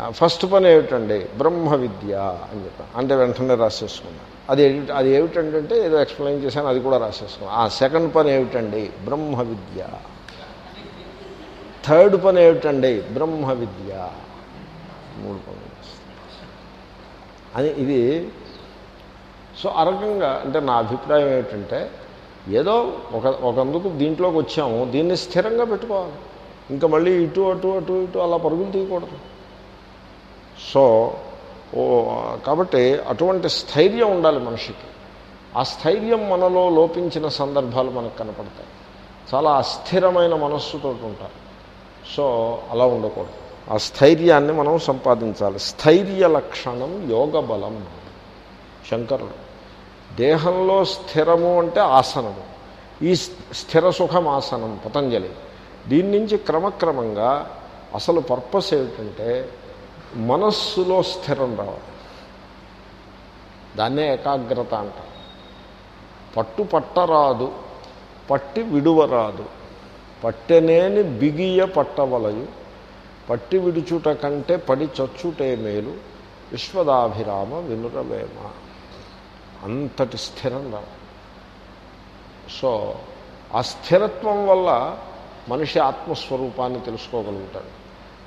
ఫస్ట్ పని ఏమిటండి? బ్రహ్మ విద్య అని చెప్పాను అంటే వెంటనే రాసేసుకున్నాను అది అది ఏమిటంటే ఏదో ఎక్స్ప్లెయిన్ చేశాను అది కూడా రాసేసుకున్నాను ఆ సెకండ్ పని ఏమిటండి? బ్రహ్మ విద్య. థర్డ్ పని ఏమిటండి? బ్రహ్మ విద్య. మూడు పనులు. అని ఇది సో ఆ రకంగా అంటే నా అభిప్రాయం ఏమిటంటే ఏదో ఒక ఒకందుకు దీంట్లోకి వచ్చాము దీన్ని స్థిరంగా పెట్టుకోవాలి. ఇంకా మళ్ళీ ఇటు అటు అటు ఇటు అలా పరుగులు తీయకూడదు. సో ఓ కాబట్టి అటువంటి స్థైర్యం ఉండాలి మనిషికి. ఆ స్థైర్యం మనలో లోపించిన సందర్భాలు మనకు కనపడతాయి. చాలా అస్థిరమైన మనస్సుతో ఉంటారు. సో అలా ఉండకూడదు. ఆ స్థైర్యాన్ని మనం సంపాదించాలి. స్థైర్య లక్షణం యోగ బలం. శంకరుడు దేహంలో స్థిరము అంటే ఆసనము. ఈ స్థిర సుఖం ఆసనం పతంజలి. దీని నుంచి క్రమక్రమంగా అసలు పర్పస్ ఏమిటంటే మనస్సులో స్థిరం రావాలి. దాన్నే ఏకాగ్రత అంట పట్టు పట్టరాదు పట్టి విడువరాదు. పట్టెనేని బిగియ పట్టవలయు పట్టి విడుచుట కంటే పడి చచ్చుటే మేలు విశ్వదాభిరామ వినురవేమ. అంతటి స్థిరం రావాలి సో ఆ స్థిరత్వం వల్ల మనిషి ఆత్మస్వరూపాన్ని తెలుసుకోగలుగుతాడు.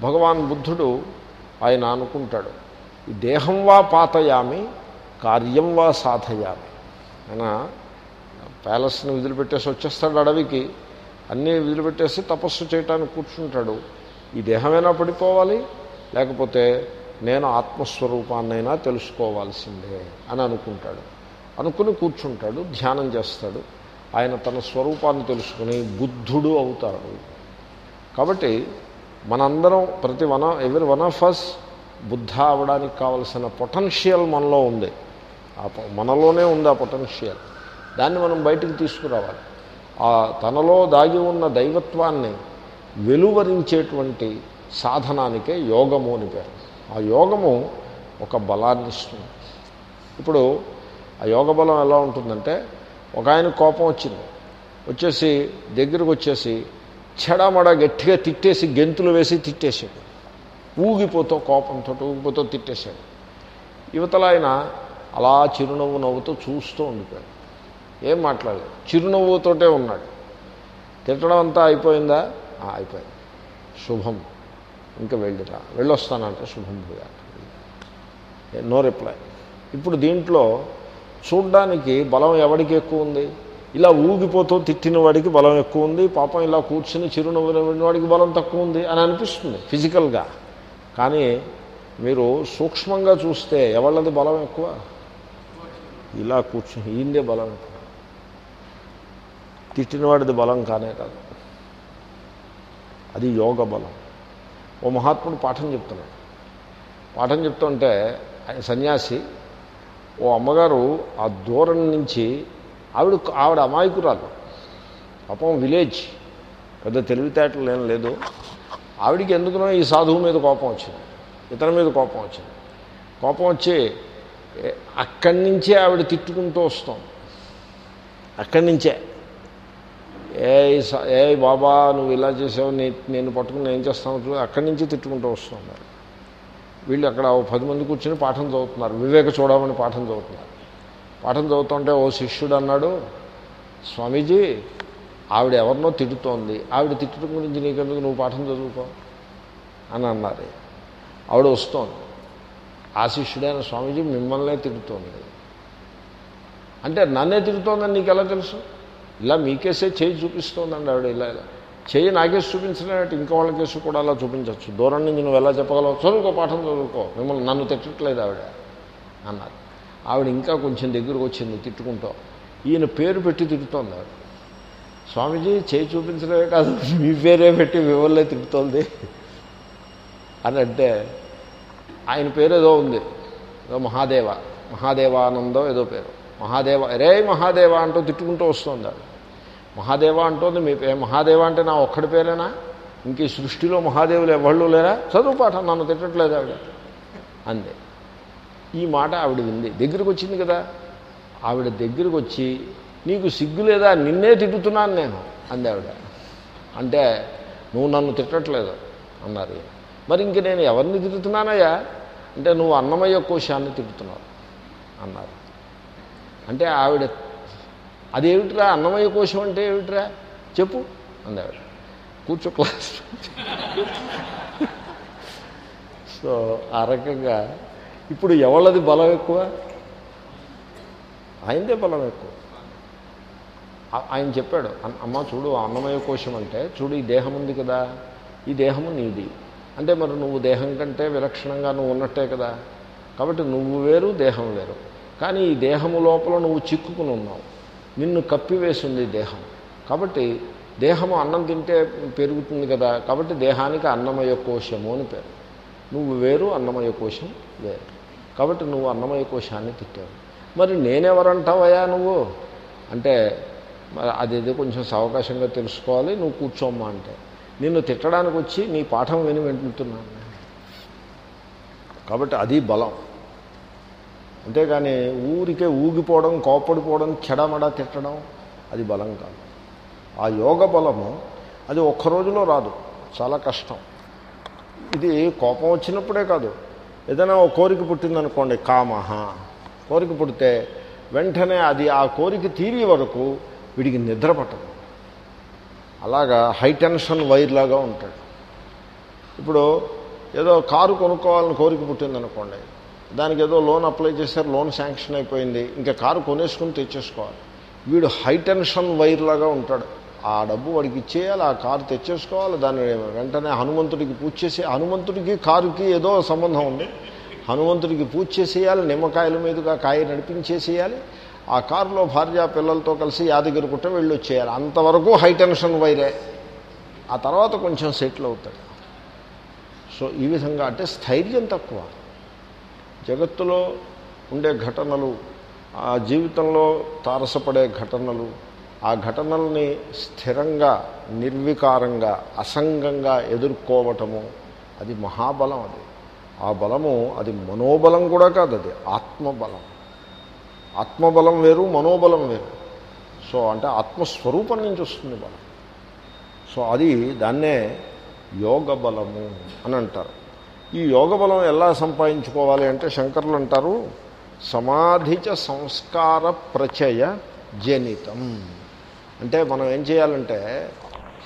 భగవాన్ బుద్ధుడు ఆయన అనుకుంటాడు ఈ దేహం వా పాతయామి కార్యం వా సాధయామి. ఆయన ప్యాలెస్ని వదిలిపెట్టేసి వచ్చేస్తాడు అడవికి అన్నీ వదిలిపెట్టేసి తపస్సు చేయటానికి కూర్చుంటాడు. ఈ దేహమైనా పడిపోవాలి లేకపోతే నేను ఆత్మస్వరూపాన్నైనా తెలుసుకోవాల్సిందే అని అనుకుంటాడు. అనుకుని కూర్చుంటాడు ధ్యానం చేస్తాడు. ఆయన తన స్వరూపాన్ని తెలుసుకుని బుద్ధుడు అవుతాడు కాబట్టి మనందరం ప్రతి వన్ ఎవరి వన్ ఆఫ్ అస్ బుద్ధ అవడానికి కావలసిన పొటెన్షియల్ మనలో ఉంది. ఆ పొ- మనలోనే ఉంది ఆ పొటెన్షియల్ దాన్ని మనం బయటికి తీసుకురావాలి. ఆ తనలో దాగి ఉన్న దైవత్వాన్ని వెలువరించేటువంటి సాధనానికే యోగము అని పేరు. ఆ యోగము ఒక బలాన్ని ఇస్తుంది ఇప్పుడు ఆ యోగ బలం ఎలా ఉంటుందంటే ఒక ఆయన కోపం వచ్చింది. వచ్చేసి దగ్గరకు వచ్చేసి చెడమడ గట్టిగా తిట్టేసి గెంతులు వేసి తిట్టేసాడు ఊగిపోతూ కోపంతో ఊగిపోతూ తిట్టేశాడు. యువతల ఆయన అలా చిరునవ్వు నవ్వుతూ చూస్తూ ఉండిపోయాడు. ఏం మాట్లాడలేదు. చిరునవ్వుతోటే ఉన్నాడు. తిట్టడం అంతా అయిపోయిందా? ఆ, అయిపోయింది. శుభం. ఇంకా వెళ్ళిరా. వెళ్ళొస్తానంటే శుభం భూయా నో రిప్లై. ఇప్పుడు దీంట్లో చూడ్డానికి బలం ఎవడికి ఎక్కువ ఉంది? ఇలా ఊగిపోతూ తిట్టిన వాడికి బలం ఎక్కువ ఉంది పాపం ఇలా కూర్చుని చిరునవ్వు వాడికి బలం తక్కువ ఉంది అని అనిపిస్తుంది ఫిజికల్గా. కానీ మీరు సూక్ష్మంగా చూస్తే ఎవళ్ళది బలం ఎక్కువ? ఇలా కూర్చుని ఈయనదే బలం ఎక్కువ. తిట్టినవాడిది బలం కానే కాదు. అది యోగ బలం. ఓ మహాత్ముడు పాఠం చెప్తున్నాడు. పాఠం చెప్తుంటే ఆయన సన్యాసి ఓ అమ్మగారు ఆ దూరం నుంచి ఆవిడ ఆవిడ అమాయకురాలు. పాపం విలేజ్ పెద్ద తెలివితేటలు ఏం లేదు. ఆవిడికి ఎందుకునో ఈ సాధువు మీద కోపం వచ్చింది ఇతని మీద కోపం వచ్చింది. కోపం వచ్చి అక్కడి నుంచే ఆవిడ తిట్టుకుంటూ వస్తాం. అక్కడి నుంచే. ఏ ఏ బాబా నువ్వు ఇలా చేసావు నేను పట్టుకుని ఏం చేస్తాను అక్కడి నుంచి తిట్టుకుంటూ వస్తున్నాను వీళ్ళు అక్కడ పది మంది కూర్చొని పాఠం చదువుతున్నారు. వివేక చూడమని పాఠం చదువుతున్నారు. పాఠం చదువుతుంటే ఓ శిష్యుడు అన్నాడు స్వామీజీ ఆవిడ ఎవరినో తిట్టుతోంది ఆవిడ తిట్టడం గురించి నీకెందుకు? నువ్వు పాఠం చదువుకో. అని అన్నారు. ఆవిడ వస్తోంది. ఆ శిష్యుడైన స్వామీజీ మిమ్మల్నే తిడుతోంది. అంటే నన్నే తిడుతోందని నీకు ఎలా తెలుసు? ఇలా మీకేసే చేయి చూపిస్తోందండి ఆవిడ ఇలా ఇలా. చేయి నాకేసి చూపించలేనట్టు ఇంకా వాళ్ళ కేసు కూడా అలా చూపించవచ్చు. దూరం నుంచి నువ్వు ఎలా చెప్పగలవు? చదువుకో పాఠం చదువుకో. మిమ్మల్ని నన్ను తిట్టట్లేదు ఆవిడ అన్నారు. ఆవిడ ఇంకా కొంచెం దగ్గరకు వచ్చింది తిట్టుకుంటూ ఈయన పేరు పెట్టి తిడుతోంది ఆవిడ. స్వామీజీ చేయి చూపించడమే కాదు మీ పేరే పెట్టి మిమ్మల్ని తిట్టుతోంది అని అంటే ఆయన పేరు ఏదో ఉంది. ఏదో మహాదేవ మహాదేవానందం ఏదో పేరు. మహాదేవ రే మహాదేవ అంటూ తిట్టుకుంటూ వస్తుంది ఆవిడ. మహాదేవ అంటోంది మీ పే మహాదేవ అంటే నా ఒక్కడి పేరేనా? ఇంక ఈ సృష్టిలో మహాదేవులు ఎవళ్ళు లేరా? చదువు పాఠం నన్ను తిట్టట్లేదు ఆవిడ. అందే. ఈ మాట ఆవిడ వింది. దగ్గరికి వచ్చింది కదా. ఆవిడ దగ్గరికి వచ్చి నీకు సిగ్గు లేదా? నిన్నే తిట్టుతున్నాను నేను అంది ఆవిడ. అంటే నువ్వు నన్ను తిట్టట్లేదు అన్నారు మరి ఇంక నేను ఎవరిని తిడుతున్నానయ్యా? అంటే నువ్వు అన్నమయ్య కోశాన్ని తిట్టుతున్నావు అన్నారు. అంటే ఆవిడ అదేమిట్రా అన్నమయ్య కోశం అంటే ఏమిట్రా? చెప్పు అందావిడ కూర్చో క్లాస్. సో ఆ రకంగా ఇప్పుడు ఎవళ్ళది బలం ఎక్కువ? ఆయనదే బలం ఎక్కువ. ఆయన చెప్పాడు అమ్మ చూడు అన్నమయ కోశం అంటే చూడు ఈ దేహం ఉంది కదా ఈ దేహము నీది. అంటే మరి నువ్వు దేహం కంటే విలక్షణంగా నువ్వు ఉన్నట్టే కదా. కాబట్టి నువ్వు వేరు దేహం వేరు. కానీ ఈ దేహము లోపల నువ్వు చిక్కుకుని ఉన్నావు. నిన్ను కప్పివేసింది దేహం. కాబట్టి దేహము అన్నం తింటే పెరుగుతుంది కదా కాబట్టి దేహానికి అన్నమయ కోశము అని పేరు. నువ్వు వేరు అన్నమయ కోశం వేరు. కాబట్టి నువ్వు అన్నమయ కోశాన్ని తిట్టావు. మరి నేనెవరంటావయ్యా నువ్వు? అంటే మరి అదేదో కొంచెం సవకాశంగా తెలుసుకోవాలి నువ్వు కూర్చోమ్మా అంటే. నిన్ను తిట్టడానికి వచ్చి నీ పాఠం విని వింటున్నాను కాబట్టి అది బలం. అంతేగాని ఊరికే ఊగిపోవడం కోపడిపోవడం చెడమడ తిట్టడం అది బలం కాదు. ఆ యోగ బలము అది ఒక్క రోజులో రాదు. చాలా కష్టం. ఇది కోపం వచ్చినప్పుడే కాదు. ఏదైనా ఒక కోరిక పుట్టిందనుకోండి కామహ. కోరిక పుడితే వెంటనే అది ఆ కోరిక తీరే వరకు వీడికి నిద్ర పట్టదు. అలాగా హై టెన్షన్ వైర్ ఉంటాడు. ఇప్పుడు ఏదో కారు కొనుక్కోవాలని కోరిక పుట్టిందనుకోండి దానికి ఏదో లోన్ అప్లై చేశారు లోన్ శాంక్షన్ అయిపోయింది. ఇంకా కారు కొనేసుకుని తెచ్చేసుకోవాలి. వీడు హైటెన్షన్ వైర్లాగా వైర్ లాగా ఉంటాడు. ఆ డబ్బు వాడికి ఇచ్చేయాలి ఆ కారు తెచ్చేసుకోవాలి. దాన్ని వెంటనే హనుమంతుడికి పూజ చేసి హనుమంతుడికి కారుకి ఏదో సంబంధం ఉంది. హనుమంతుడికి పూజ చేసేయాలి నిమ్మకాయల మీదుగా కాయ నడిపించేసేయాలి. ఆ కారులో భార్య పిల్లలతో కలిసి యాదగిరి కుట్ట వెళ్ళి వచ్చేయాలి అంతవరకు హై టెన్షన్ వైరే. ఆ తర్వాత కొంచెం సెటిల్ అవుతాడు. సో ఈ విధంగా అంటే స్థైర్యం తక్కువ. జగత్తులో ఉండే ఘటనలు ఆ జీవితంలో తారసపడే ఘటనలు ఆ ఘటనల్ని స్థిరంగా నిర్వికారంగా అసంగంగా ఎదుర్కోవటము అది మహాబలం అది. ఆ బలము అది మనోబలం కూడా కాదు అది ఆత్మబలం. ఆత్మబలం వేరు మనోబలం వేరు. సో అంటే ఆత్మస్వరూపం నుంచి వస్తుంది బలం. సో అది దాన్నే యోగ బలము అని అంటారు. ఈ యోగ బలం ఎలా సంపాదించుకోవాలి అంటే శంకర్లు అంటారు సమాధిచ సంస్కార ప్రచయ జనితం. అంటే మనం ఏం చేయాలంటే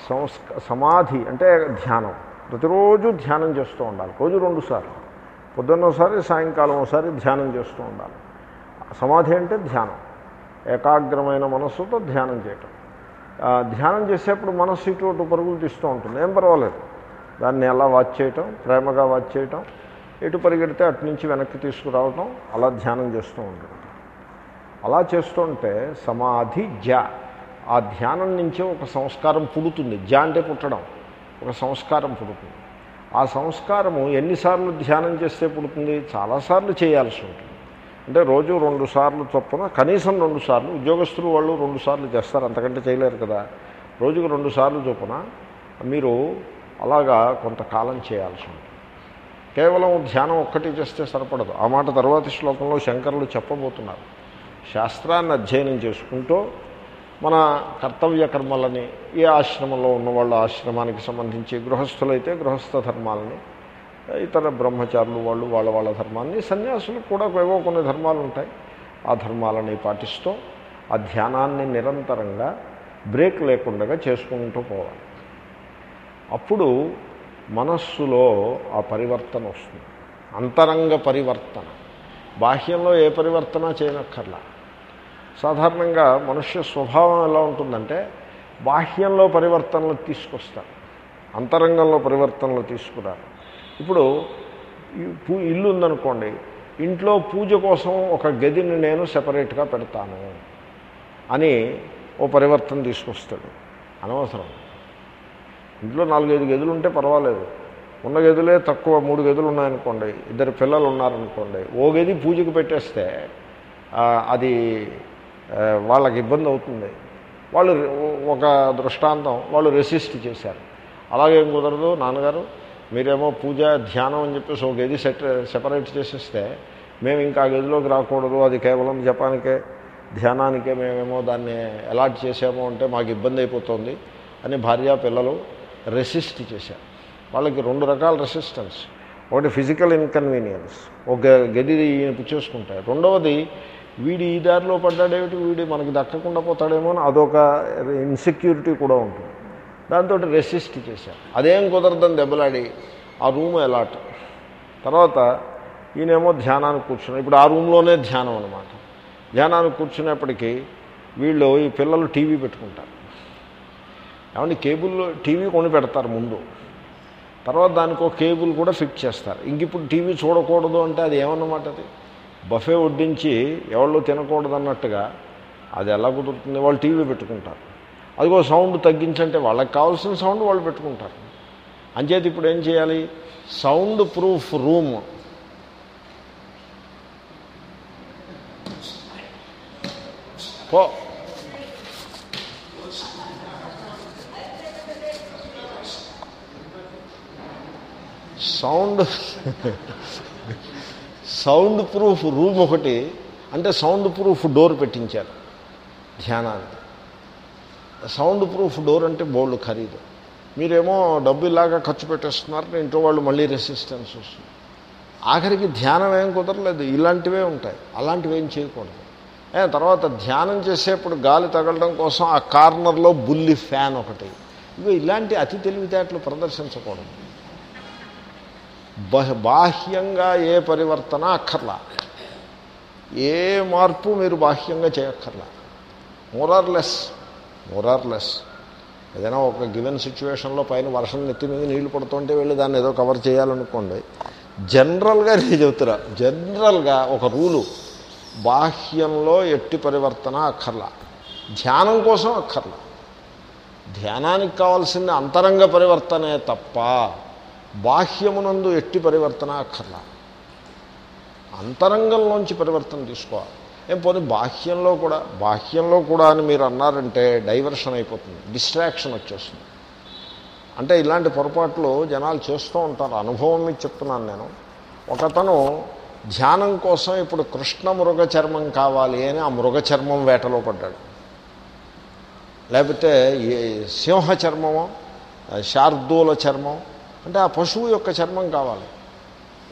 సంస్క సమాధి అంటే ధ్యానం. ప్రతిరోజు ధ్యానం చేస్తూ ఉండాలి. రోజు రెండుసార్లు పొద్దున్న ఒకసారి సాయంకాలం ఒకసారి ధ్యానం చేస్తూ ఉండాలి. సమాధి అంటే ధ్యానం. ఏకాగ్రమైన మనస్సుతో ధ్యానం చేయటం. ధ్యానం చేసేప్పుడు మనస్సు ఇటువంటి పరుగులు తీస్తూ ఉంటుంది. ఏం పర్వాలేదు. దాన్ని ఎలా వాచ్ చేయటం ప్రేమగా వాచ్ చేయటం ఎటు పరిగెడితే అటు నుంచి వెనక్కి తీసుకురావటం అలా ధ్యానం చేస్తూ ఉండడం అలా చేస్తుంటే సమాధి జ. ఆ ధ్యానం నుంచే ఒక సంస్కారం పుడుతుంది. జ అంటే పుట్టడం. ఒక సంస్కారం పుడుతుంది. ఆ సంస్కారము ఎన్నిసార్లు ధ్యానం చేస్తే పుడుతుంది? చాలాసార్లు చేయాల్సి ఉంటుంది. అంటే రోజు రెండు సార్లు చొప్పున కనీసం రెండు సార్లు ఉద్యోగస్తులు వాళ్ళు రెండు సార్లు చేస్తారు. అంతకంటే చేయలేరు కదా. రోజుకు రెండు సార్లు చొప్పున మీరు అలాగా కొంతకాలం చేయాల్సి ఉంటుంది. కేవలం ధ్యానం ఒక్కటి చేస్తే సరిపడదు. ఆ మాట తర్వాతి శ్లోకంలో శంకరులు చెప్పబోతున్నారు. శాస్త్రాన్ని అధ్యయనం చేసుకుంటూ మన కర్తవ్య కర్మలని ఏ ఆశ్రమంలో ఉన్న వాళ్ళ ఆశ్రమానికి సంబంధించి గృహస్థులైతే గృహస్థ ధర్మాలని ఇతర బ్రహ్మచారులు వాళ్ళు వాళ్ళ వాళ్ళ ధర్మాన్ని సన్యాసులు కూడా ఏవో కొన్ని ధర్మాలు ఉంటాయి. ఆ ధర్మాలని పాటిస్తూ ఆ ధ్యానాన్ని నిరంతరంగా బ్రేక్ లేకుండా చేసుకుంటూ పోవాలి. అప్పుడు మనస్సులో ఆ పరివర్తన వస్తుంది. అంతరంగ పరివర్తన. బాహ్యంలో ఏ పరివర్తన చేయనక్కర్లా. సాధారణంగా మనుష్య స్వభావం ఎలా ఉంటుందంటే బాహ్యంలో పరివర్తనలు తీసుకొస్తారు. అంతరంగంలో పరివర్తనలు తీసుకురారు. ఇప్పుడు పూ ఇల్లు ఉందనుకోండి ఇంట్లో పూజ కోసం ఒక గదిని నేను సెపరేట్గా పెడతాను అని ఓ పరివర్తన తీసుకొస్తాడు. అనవసరం. ఇంట్లో నాలుగైదు గదులు ఉంటే పర్వాలేదు. ఉన్న గదులే తక్కువ మూడు గదులు ఉన్నాయనుకోండి ఇద్దరు పిల్లలు ఉన్నారనుకోండి ఓ గది పూజకు పెట్టేస్తే అది వాళ్ళకి ఇబ్బంది అవుతుంది. వాళ్ళు ఒక దృష్టాంతం వాళ్ళు రెసిస్ట్ చేశారు. అలాగేం కుదరదు నాన్నగారు మీరేమో పూజ ధ్యానం అని చెప్పేసి ఒక గది సెట్ సెపరేట్ చేసేస్తే మేము ఇంకా ఆ గదిలోకి రాకూడదు అది కేవలం జపానికే ధ్యానానికే మేమేమో దాన్ని అలాట్ చేసామో అంటే మాకు ఇబ్బంది అయిపోతుంది అని భార్య పిల్లలు రెసిస్ట్ చేశారు. వాళ్ళకి రెండు రకాల రెసిస్టెన్స్. ఒకటి ఫిజికల్ ఇన్కన్వీనియన్స్. ఒక గది ఈయన పుచ్చేసుకుంటాయి రెండవది వీడి ఈ దారిలో పడ్డాడేమిటి వీడి మనకి దక్కకుండా పోతాడేమో అని అదొక ఇన్సెక్యూరిటీ కూడా ఉంటుంది. దాంతో రెసిస్ట్ చేశారు. అదేం కుదరదని దెబ్బలాడి ఆ రూమ్ అలాట్. తర్వాత ఈయనేమో ధ్యానానికి కూర్చున్నాడు. ఇప్పుడు ఆ రూమ్లోనే ధ్యానం అనమాట ధ్యానానికి కూర్చునేప్పటికీ వీళ్ళు ఈ పిల్లలు టీవీ పెట్టుకుంటారు. ఏమంటే కేబుల్ టీవీ కొని పెడతారు ముందు. తర్వాత దానికి ఒక కేబుల్ కూడా ఫిక్స్ చేస్తారు. ఇంక ఇప్పుడు టీవీ చూడకూడదు అంటే అది ఏమన్నమాట అది? బఫే వడ్డించి ఎవళ్ళు తినకూడదు అన్నట్టుగా అది ఎలా కుదురుతుంది? వాళ్ళు టీవీ పెట్టుకుంటారు. అదిగో సౌండ్ తగ్గించంటే వాళ్ళకి కావాల్సిన సౌండ్ వాళ్ళు పెట్టుకుంటారు. అంచేది ఇప్పుడు ఏం చేయాలి? Sound proof room. పో. సౌండ్ సౌండ్ ప్రూఫ్ రూమ్ ఒకటి అంటే సౌండ్ ప్రూఫ్ డోర్ పెట్టించారు ధ్యానానికి సౌండ్ ప్రూఫ్ డోర్ అంటే బోల్డ్ ఖరీదు. మీరేమో డబ్బు ఇలాగా ఖర్చు పెట్టేస్తున్నారు ఇంట్లో వాళ్ళు మళ్ళీ రెసిస్టెన్స్ వస్తుంది. ఆఖరికి ధ్యానం ఏం కుదరలేదు ఇలాంటివే ఉంటాయి. అలాంటివి ఏం చేయకూడదు. తర్వాత ధ్యానం చేసేప్పుడు గాలి తగలడం కోసం ఆ కార్నర్లో బుల్లి ఫ్యాన్ ఒకటి. ఇవి ఇలాంటి అతి తెలివితేటలు ప్రదర్శించకూడదు. బాహ్యంగా ఏ పరివర్తన అక్కర్లా. ఏ మార్పు మీరు బాహ్యంగా చేయక్కర్లా. మోరార్లెస్ మోరార్లెస్ ఏదైనా ఒక గివెన్ సిచ్యువేషన్లో పైన వర్షం నెత్తి మీద నీళ్ళు పడుతుంటే వెళ్ళి దాన్ని ఏదో కవర్ చేయాలనుకోండి. జనరల్గా నేను చెబుతున్నా. జనరల్గా ఒక రూలు బాహ్యంలో ఎట్టి పరివర్తన అక్కర్లా. ధ్యానం కోసం అక్కర్లా. ధ్యానానికి కావాల్సింది అంతరంగ పరివర్తనే తప్ప బాహ్యమునందు ఎట్టి పరివర్తన అక్కర్లా. అంతరంగంలోంచి పరివర్తన తీసుకోవాలి. ఏం పోనీ బాహ్యంలో కూడా బాహ్యంలో కూడా అని మీరు అన్నారంటే డైవర్షన్ అయిపోతుంది డిస్ట్రాక్షన్ వచ్చేస్తుంది. అంటే ఇలాంటి పొరపాట్లు జనాలు చేస్తూ ఉంటారు. అనుభవం మీద చెప్తున్నాను నేను. ఒకతను ధ్యానం కోసం ఇప్పుడు కృష్ణ మృగ చర్మం కావాలి అని ఆ మృగ చర్మం వేటలో పడ్డాడు. లేకపోతే సింహ చర్మమో శార్దూల చర్మం అంటే ఆ పశువు యొక్క చర్మం కావాలి.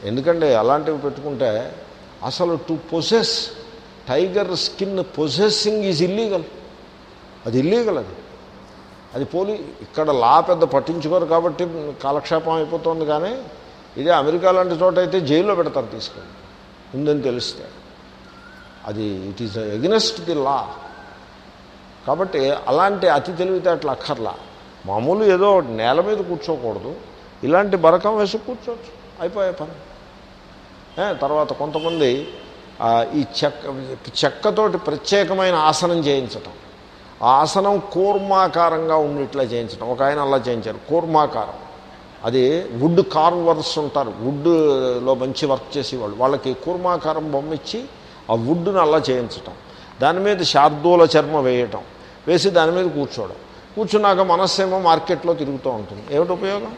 ఎందుకంటే అలాంటివి పెట్టుకుంటే అసలు to possess tiger skin possessing is illegal అది ఇల్లీగల్ అది. అది పోలి ఇక్కడ లా పెద్ద పట్టించుకోరు కాబట్టి కాలక్షేపం అయిపోతుంది కానీ ఇదే అమెరికా లాంటి చోట అయితే జైల్లో పెడతారు తీసుకెళ్ళి. ఉందని తెలిస్తే. అది it is against the law కాబట్టి అలాంటి అతి తెలివితేటలు అక్కర్లా. మామూలు ఏదో నేల మీద కూర్చోకూడదు. ఇలాంటి బరకం వేసి కూర్చోవచ్చు. అయిపోయే పని. తర్వాత కొంతమంది ఈ చెక్క చెక్కతోటి ప్రత్యేకమైన ఆసనం చేయించటం. ఆ ఆసనం కూర్మాకారంగా ఉండిట్లా చేయించడం ఒక ఆయన అలా చేయించారు కూర్మాకారం. అది వుడ్ కార్వర్స్ ఉంటారు వుడ్లో మంచి వర్క్ చేసేవాళ్ళు. వాళ్ళకి కూర్మాకారం బొమ్మ ఇచ్చి ఆ వుడ్ను అలా చేయించటం. దాని మీద శార్దూల చర్మ వేయటం. వేసి దాని మీద కూర్చోవడం. కూర్చున్నాక మనస్సేమో మార్కెట్లో తిరుగుతూ ఉంటుంది. ఏమిటి ఉపయోగం?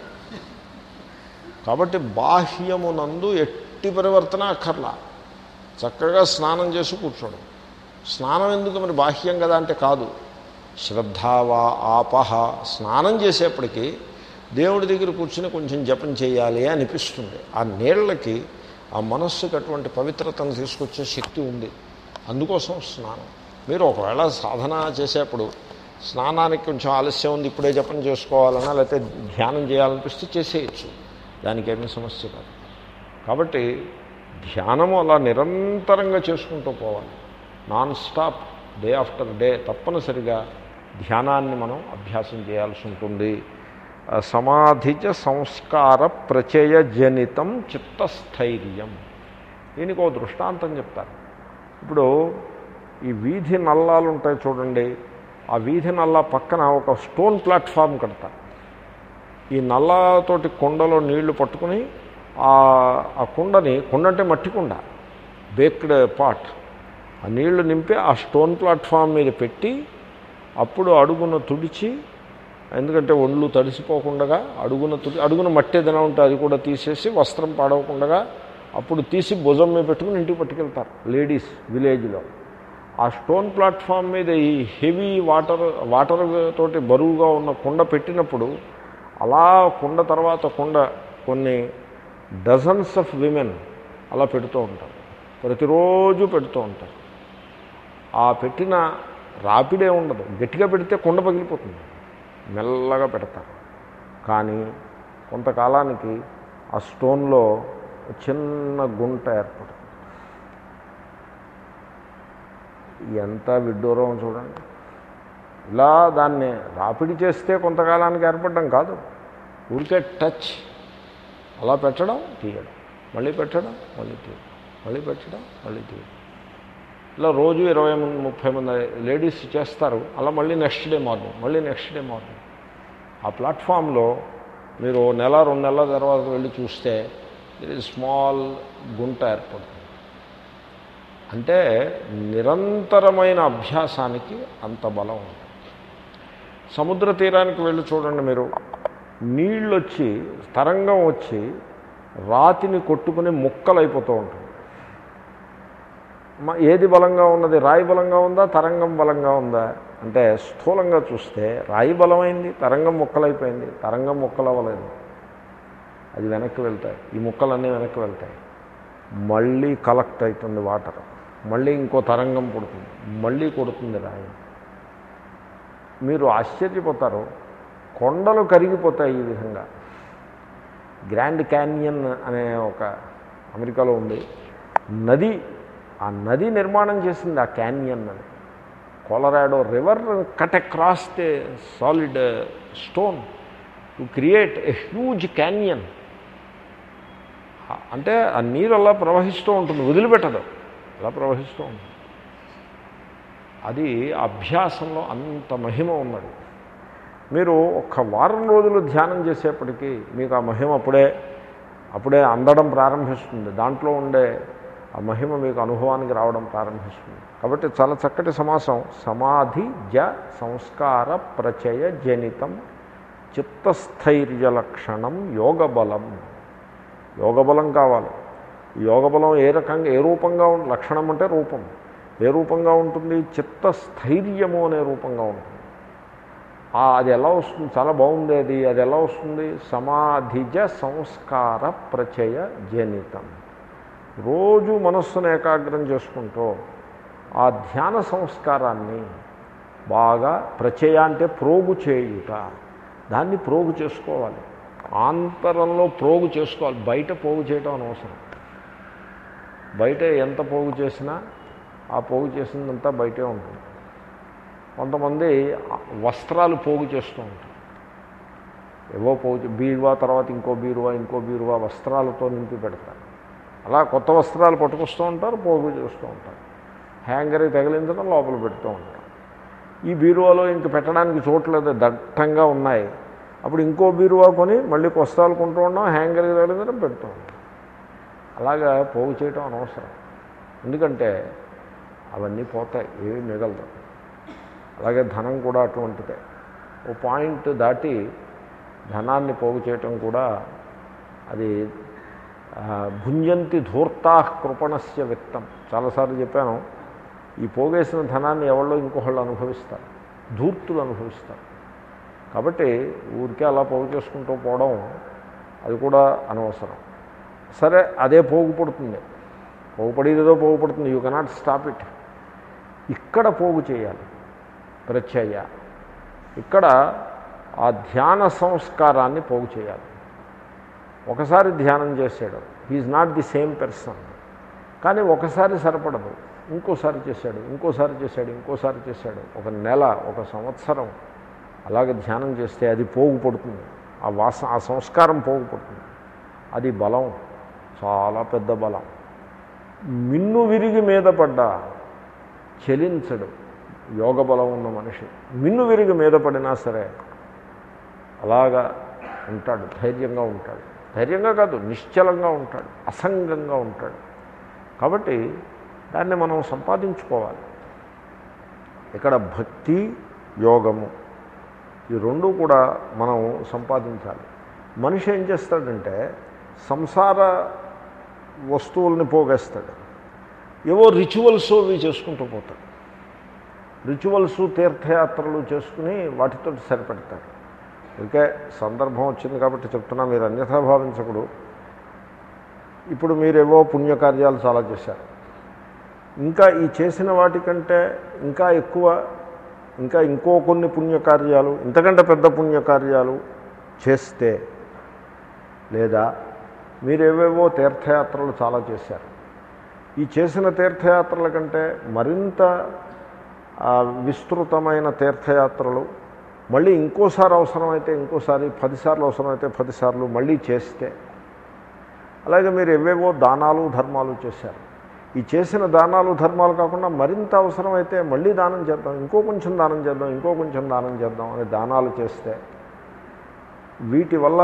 కాబట్టి బాహ్యమునందు ఎట్టి పరివర్తన అక్కర్లా. చక్కగా స్నానం చేసి కూర్చోడం. స్నానం ఎందుకు మరి బాహ్యం కదా అంటే కాదు. శ్రద్ధావా ఆపహ. స్నానం చేసేప్పటికీ దేవుడి దగ్గర కూర్చుని కొంచెం జపం చేయాలి అనిపిస్తుంది. ఆ నీళ్ళకి ఆ మనస్సుకి అటువంటి పవిత్రతను తీసుకొచ్చే శక్తి ఉంది. అందుకోసం స్నానం. మీరు ఒకవేళ సాధన చేసేప్పుడు స్నానానికి కొంచెం ఆలస్యం ఉంది ఇప్పుడే జపం చేసుకోవాలన్నా లేకపోతే ధ్యానం చేయాలనిపిస్తే చేసేయచ్చు. దానికేమీ సమస్య కాదు. కాబట్టి ధ్యానము అలా నిరంతరంగా చేసుకుంటూ పోవాలి. Non stop day after day తప్పనిసరిగా ధ్యానాన్ని మనం అభ్యాసం చేయాల్సి ఉంటుంది. సమాధిజ సమాధిచ సంస్కార ప్రచయ జనితం చిత్తస్థైర్యం. దీనికి ఒక దృష్టాంతం చెప్తారు. ఇప్పుడు ఈ వీధి నల్లాలు ఉంటాయి చూడండి. ఆ వీధి నల్లా పక్కన ఒక స్టోన్ ప్లాట్ఫామ్ కడతారు. ఈ నల్లతోటి కుండలో నీళ్ళు పట్టుకుని ఆ ఆ కుండని కుండ అంటే మట్టి కుండ బేక్డ్ పాట్ ఆ నీళ్ళు నింపి ఆ స్టోన్ ప్లాట్ఫామ్ మీద పెట్టి అప్పుడు అడుగున తుడిచి ఎందుకంటే ఒళ్ళు తడిసిపోకుండా అడుగున తుడి అడుగున మట్టి ఏదైనా ఉంటే అది కూడా తీసేసి వస్త్రం పాడవకుండా అప్పుడు తీసి భుజం మీద పెట్టుకుని ఇంటికి పట్టుకెళ్తారు లేడీస్ విలేజ్లో. ఆ స్టోన్ ప్లాట్ఫామ్ మీద ఈ హెవీ వాటర్ వాటర్ తోటి బరువుగా ఉన్న కుండ పెట్టినప్పుడు అలా కుండ తర్వాత కుండ కొన్ని డజన్స్ ఆఫ్ విమెన్ అలా పెడుతూ ఉంటారు. ప్రతిరోజు పెడుతూ ఉంటారు. ఆ పెట్టిన రాపిడే ఉండదు. గట్టిగా పెడితే కుండ పగిలిపోతుంది. మెల్లగా పెడతారు. కానీ కొంతకాలానికి ఆ స్టోన్లో చిన్న గుంట ఏర్పడుతుంది. ఎంత విడ్డూరం చూడండి. ఇలా దాన్ని రాపిడి చేస్తే కొంతకాలానికి ఏర్పడడం కాదు. ఊరికే టచ్. అలా పెట్టడం తీయడం. మళ్ళీ పెట్టడం మళ్ళీ తీయడం. మళ్ళీ పెట్టడం మళ్ళీ తీయడం. ఇలా రోజు ఇరవై మంది ముప్పై మంది లేడీస్ చేస్తారు. అలా మళ్ళీ నెక్స్ట్ డే మార్నింగ్ మళ్ళీ నెక్స్ట్ డే మార్నింగ్. ఆ ప్లాట్ఫామ్లో మీరు నెల రెండు నెలల తర్వాత వెళ్ళి చూస్తే ఇది స్మాల్ గుంట ఏర్పడుతుంది. అంటే నిరంతరమైన అభ్యాసానికి అంత బలం ఉంటుంది సముద్ర తీరానికి వెళ్ళి చూడండి మీరు. నీళ్ళు వచ్చి తరంగం వచ్చి రాతిని కొట్టుకుని ముక్కలైపోతూ ఉంటుంది. ఏది బలంగా ఉన్నది? రాయి బలంగా ఉందా? తరంగం బలంగా ఉందా? అంటే స్థూలంగా చూస్తే రాయి బలమైంది తరంగం ముక్కలైపోయింది తరంగం ముక్కలవ్వలేదు. అది వెనక్కి వెళ్తాయి. ఈ ముక్కలన్నీ వెనక్కి వెళ్తాయి. మళ్ళీ కలెక్ట్ అవుతుంది వాటర్. మళ్ళీ ఇంకో తరంగం పుడుతుంది. మళ్ళీ కొడుతుంది రాయి. మీరు ఆశ్చర్యపోతారు. కొండలు కరిగిపోతాయి ఈ విధంగా. గ్రాండ్ క్యాన్యన్ అనే ఒక అమెరికాలో ఉంది. నది ఆ నది నిర్మాణం చేసింది ఆ క్యాన్యన్ అని Colorado river cut across the solid stone to create a huge canyon. అంటే ఆ నీరు అలా ప్రవహిస్తూ ఉంటుంది వదిలిపెట్టదు. అలా ప్రవహిస్తూ ఉంటుంది. అది అభ్యాసంలో అంత మహిమ ఉన్నది. మీరు ఒక్క వారం రోజులు ధ్యానం చేసేప్పటికీ మీకు ఆ మహిమ అప్పుడే అప్పుడే అందడం ప్రారంభిస్తుంది. దాంట్లో ఉండే ఆ మహిమ మీకు అనుభవానికి రావడం ప్రారంభిస్తుంది. కాబట్టి చాలా చక్కటి సమాసం. సమాధి జ సంస్కార ప్రచయ జనితం చిత్తస్థైర్య లక్షణం యోగబలం. యోగబలం కావాలి. యోగబలం ఏ రకంగా ఏ రూపంగా లక్షణం అంటే రూపం. ఏ రూపంగా ఉంటుంది? చిత్తస్థైర్యము అనే రూపంగా ఉంటుంది. అది ఎలా వస్తుంది? చాలా బాగుంది అది. అది ఎలా వస్తుంది? సమాధిజ సంస్కార ప్రచయ జనితం. రోజు మనస్సును ఏకాగ్రం చేసుకుంటూ ఆ ధ్యాన సంస్కారాన్ని బాగా ప్రచయ అంటే ప్రోగు చేయుట. దాన్ని ప్రోగు చేసుకోవాలి. ఆంతరంలో ప్రోగు చేసుకోవాలి. బయట పోగు చేయటం అనవసరం. బయట ఎంత పోగు చేసినా ఆ పోగు చేసిందంతా బయటే ఉంటుంది. కొంతమంది వస్త్రాలు పోగు చేస్తూ ఉంటారు. ఏవో పోగు బీరువా తర్వాత ఇంకో బీరువా ఇంకో బీరువా వస్త్రాలతో నింపి పెడతారు. అలా కొత్త వస్త్రాలు పట్టుకొస్తూ ఉంటారు పోగు చేస్తూ ఉంటారు. హ్యాంగరీ తగిలించడం లోపల పెడుతూ ఉంటారు. ఈ బీరువాలో ఇంక పెట్టడానికి చోట్లేదు దట్టంగా ఉన్నాయి. అప్పుడు ఇంకో బీరువా కొని మళ్ళీ వస్త్రాలు కొంటూ ఉన్నాం హ్యాంగరీ తగిలించడం పెడుతూ ఉంటాం అలాగా పోగు చేయటం అనవసరం. ఎందుకంటే అవన్నీ పోతాయి ఏవి మిగలదు. అలాగే ధనం కూడా అటువంటిదే. ఓ పాయింట్ దాటి ధనాన్ని పోగు చేయటం కూడా అది భుంజంతి ధూర్తా కృపణస్య విత్తం చాలాసార్లు చెప్పాను ఈ పోగేసిన ధనాన్ని ఎవరో ఇంకొకళ్ళు అనుభవిస్తారు ధూర్తులు అనుభవిస్తారు. కాబట్టి ఊరికే అలా పోగు చేసుకుంటూ పోవడం అది కూడా అనవసరం. సరే అదే పోగుపడుతుంది పోగుపడేదేదో పోగుపడుతుంది యూ కెనాట్ స్టాప్ ఇట్. ఇక్కడ పోగు చేయాలి. ప్రత్యయ. ఇక్కడ ఆ ధ్యాన సంస్కారాన్ని పోగు చేయాలి. ఒకసారి ధ్యానం చేశాడు. He's not the same person కానీ ఒకసారి సరిపడదు. ఇంకోసారి చేశాడు ఇంకోసారి చేశాడు ఇంకోసారి చేశాడు. ఒక నెల ఒక సంవత్సరం అలాగే ధ్యానం చేస్తే అది పోగుపడుతుంది ఆ వాస ఆ సంస్కారం పోగుపడుతుంది అది బలం చాలా పెద్ద బలం. మిన్ను విరిగి మీద పడ్డా చెలించడు. యోగ బలం ఉన్న మనిషి. మిన్ను విరిగి మీద పడినా సరే అలాగా ఉంటాడు ధైర్యంగా ఉంటాడు. ధైర్యంగా కాదు నిశ్చలంగా ఉంటాడు అసంగంగా ఉంటాడు. కాబట్టి దాన్ని మనం సంపాదించుకోవాలి. ఇక్కడ భక్తి యోగము ఈ రెండు కూడా మనం సంపాదించాలి. మనిషి ఏం చేస్తాడంటే సంసార వస్తువుల్ని పోగేస్తాడు. ఏవో రిచువల్స్ అవి చేసుకుంటూ పోతాడు. రిచువల్స్ తీర్థయాత్రలు చేసుకుని వాటితో సరిపెడతారు. ఇంకే సందర్భం వచ్చింది కాబట్టి చెప్తున్నా మీరు అన్యథా భావించకూడదు. ఇప్పుడు మీరేవో పుణ్యకార్యాలు చాలా చేశారు. ఇంకా ఈ చేసిన వాటికంటే ఇంకా ఎక్కువ ఇంకా ఇంకో కొన్ని పుణ్యకార్యాలు ఇంతకంటే పెద్ద పుణ్యకార్యాలు చేస్తే లేదా మీరేవేవో తీర్థయాత్రలు చాలా చేశారు. ఈ చేసిన తీర్థయాత్రల కంటే మరింత విస్తృతమైన తీర్థయాత్రలు మళ్ళీ ఇంకోసారి అవసరమైతే ఇంకోసారి పదిసార్లు అవసరమైతే పదిసార్లు మళ్ళీ చేస్తే అలాగే మీరు ఎవేవో దానాలు ధర్మాలు చేశారు. ఈ చేసిన దానాలు ధర్మాలు కాకుండా మరింత అవసరమైతే మళ్ళీ దానం చేద్దాం ఇంకో కొంచెం దానం చేద్దాం ఇంకో కొంచెం దానం చేద్దాం అని దానాలు చేస్తే వీటి వల్ల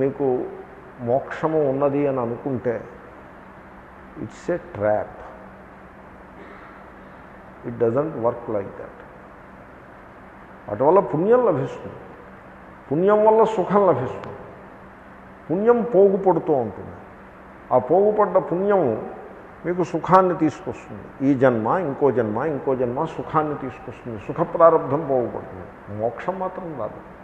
మీకు మోక్షము ఉన్నది అని అనుకుంటే it's a trap. It doesn't work like that వాటి వల్ల పుణ్యం లభిస్తుంది. పుణ్యం వల్ల సుఖం లభిస్తుంది. పుణ్యం పోగుపడుతూ ఉంటుంది. ఆ పోగుపడ్డ పుణ్యం మీకు సుఖాన్ని తీసుకొస్తుంది. ఈ జన్మ ఇంకో జన్మ ఇంకో జన్మ సుఖాన్ని తీసుకొస్తుంది. సుఖ ప్రారంభం పోగుపడుతుంది. మోక్షం మాత్రం రాదు.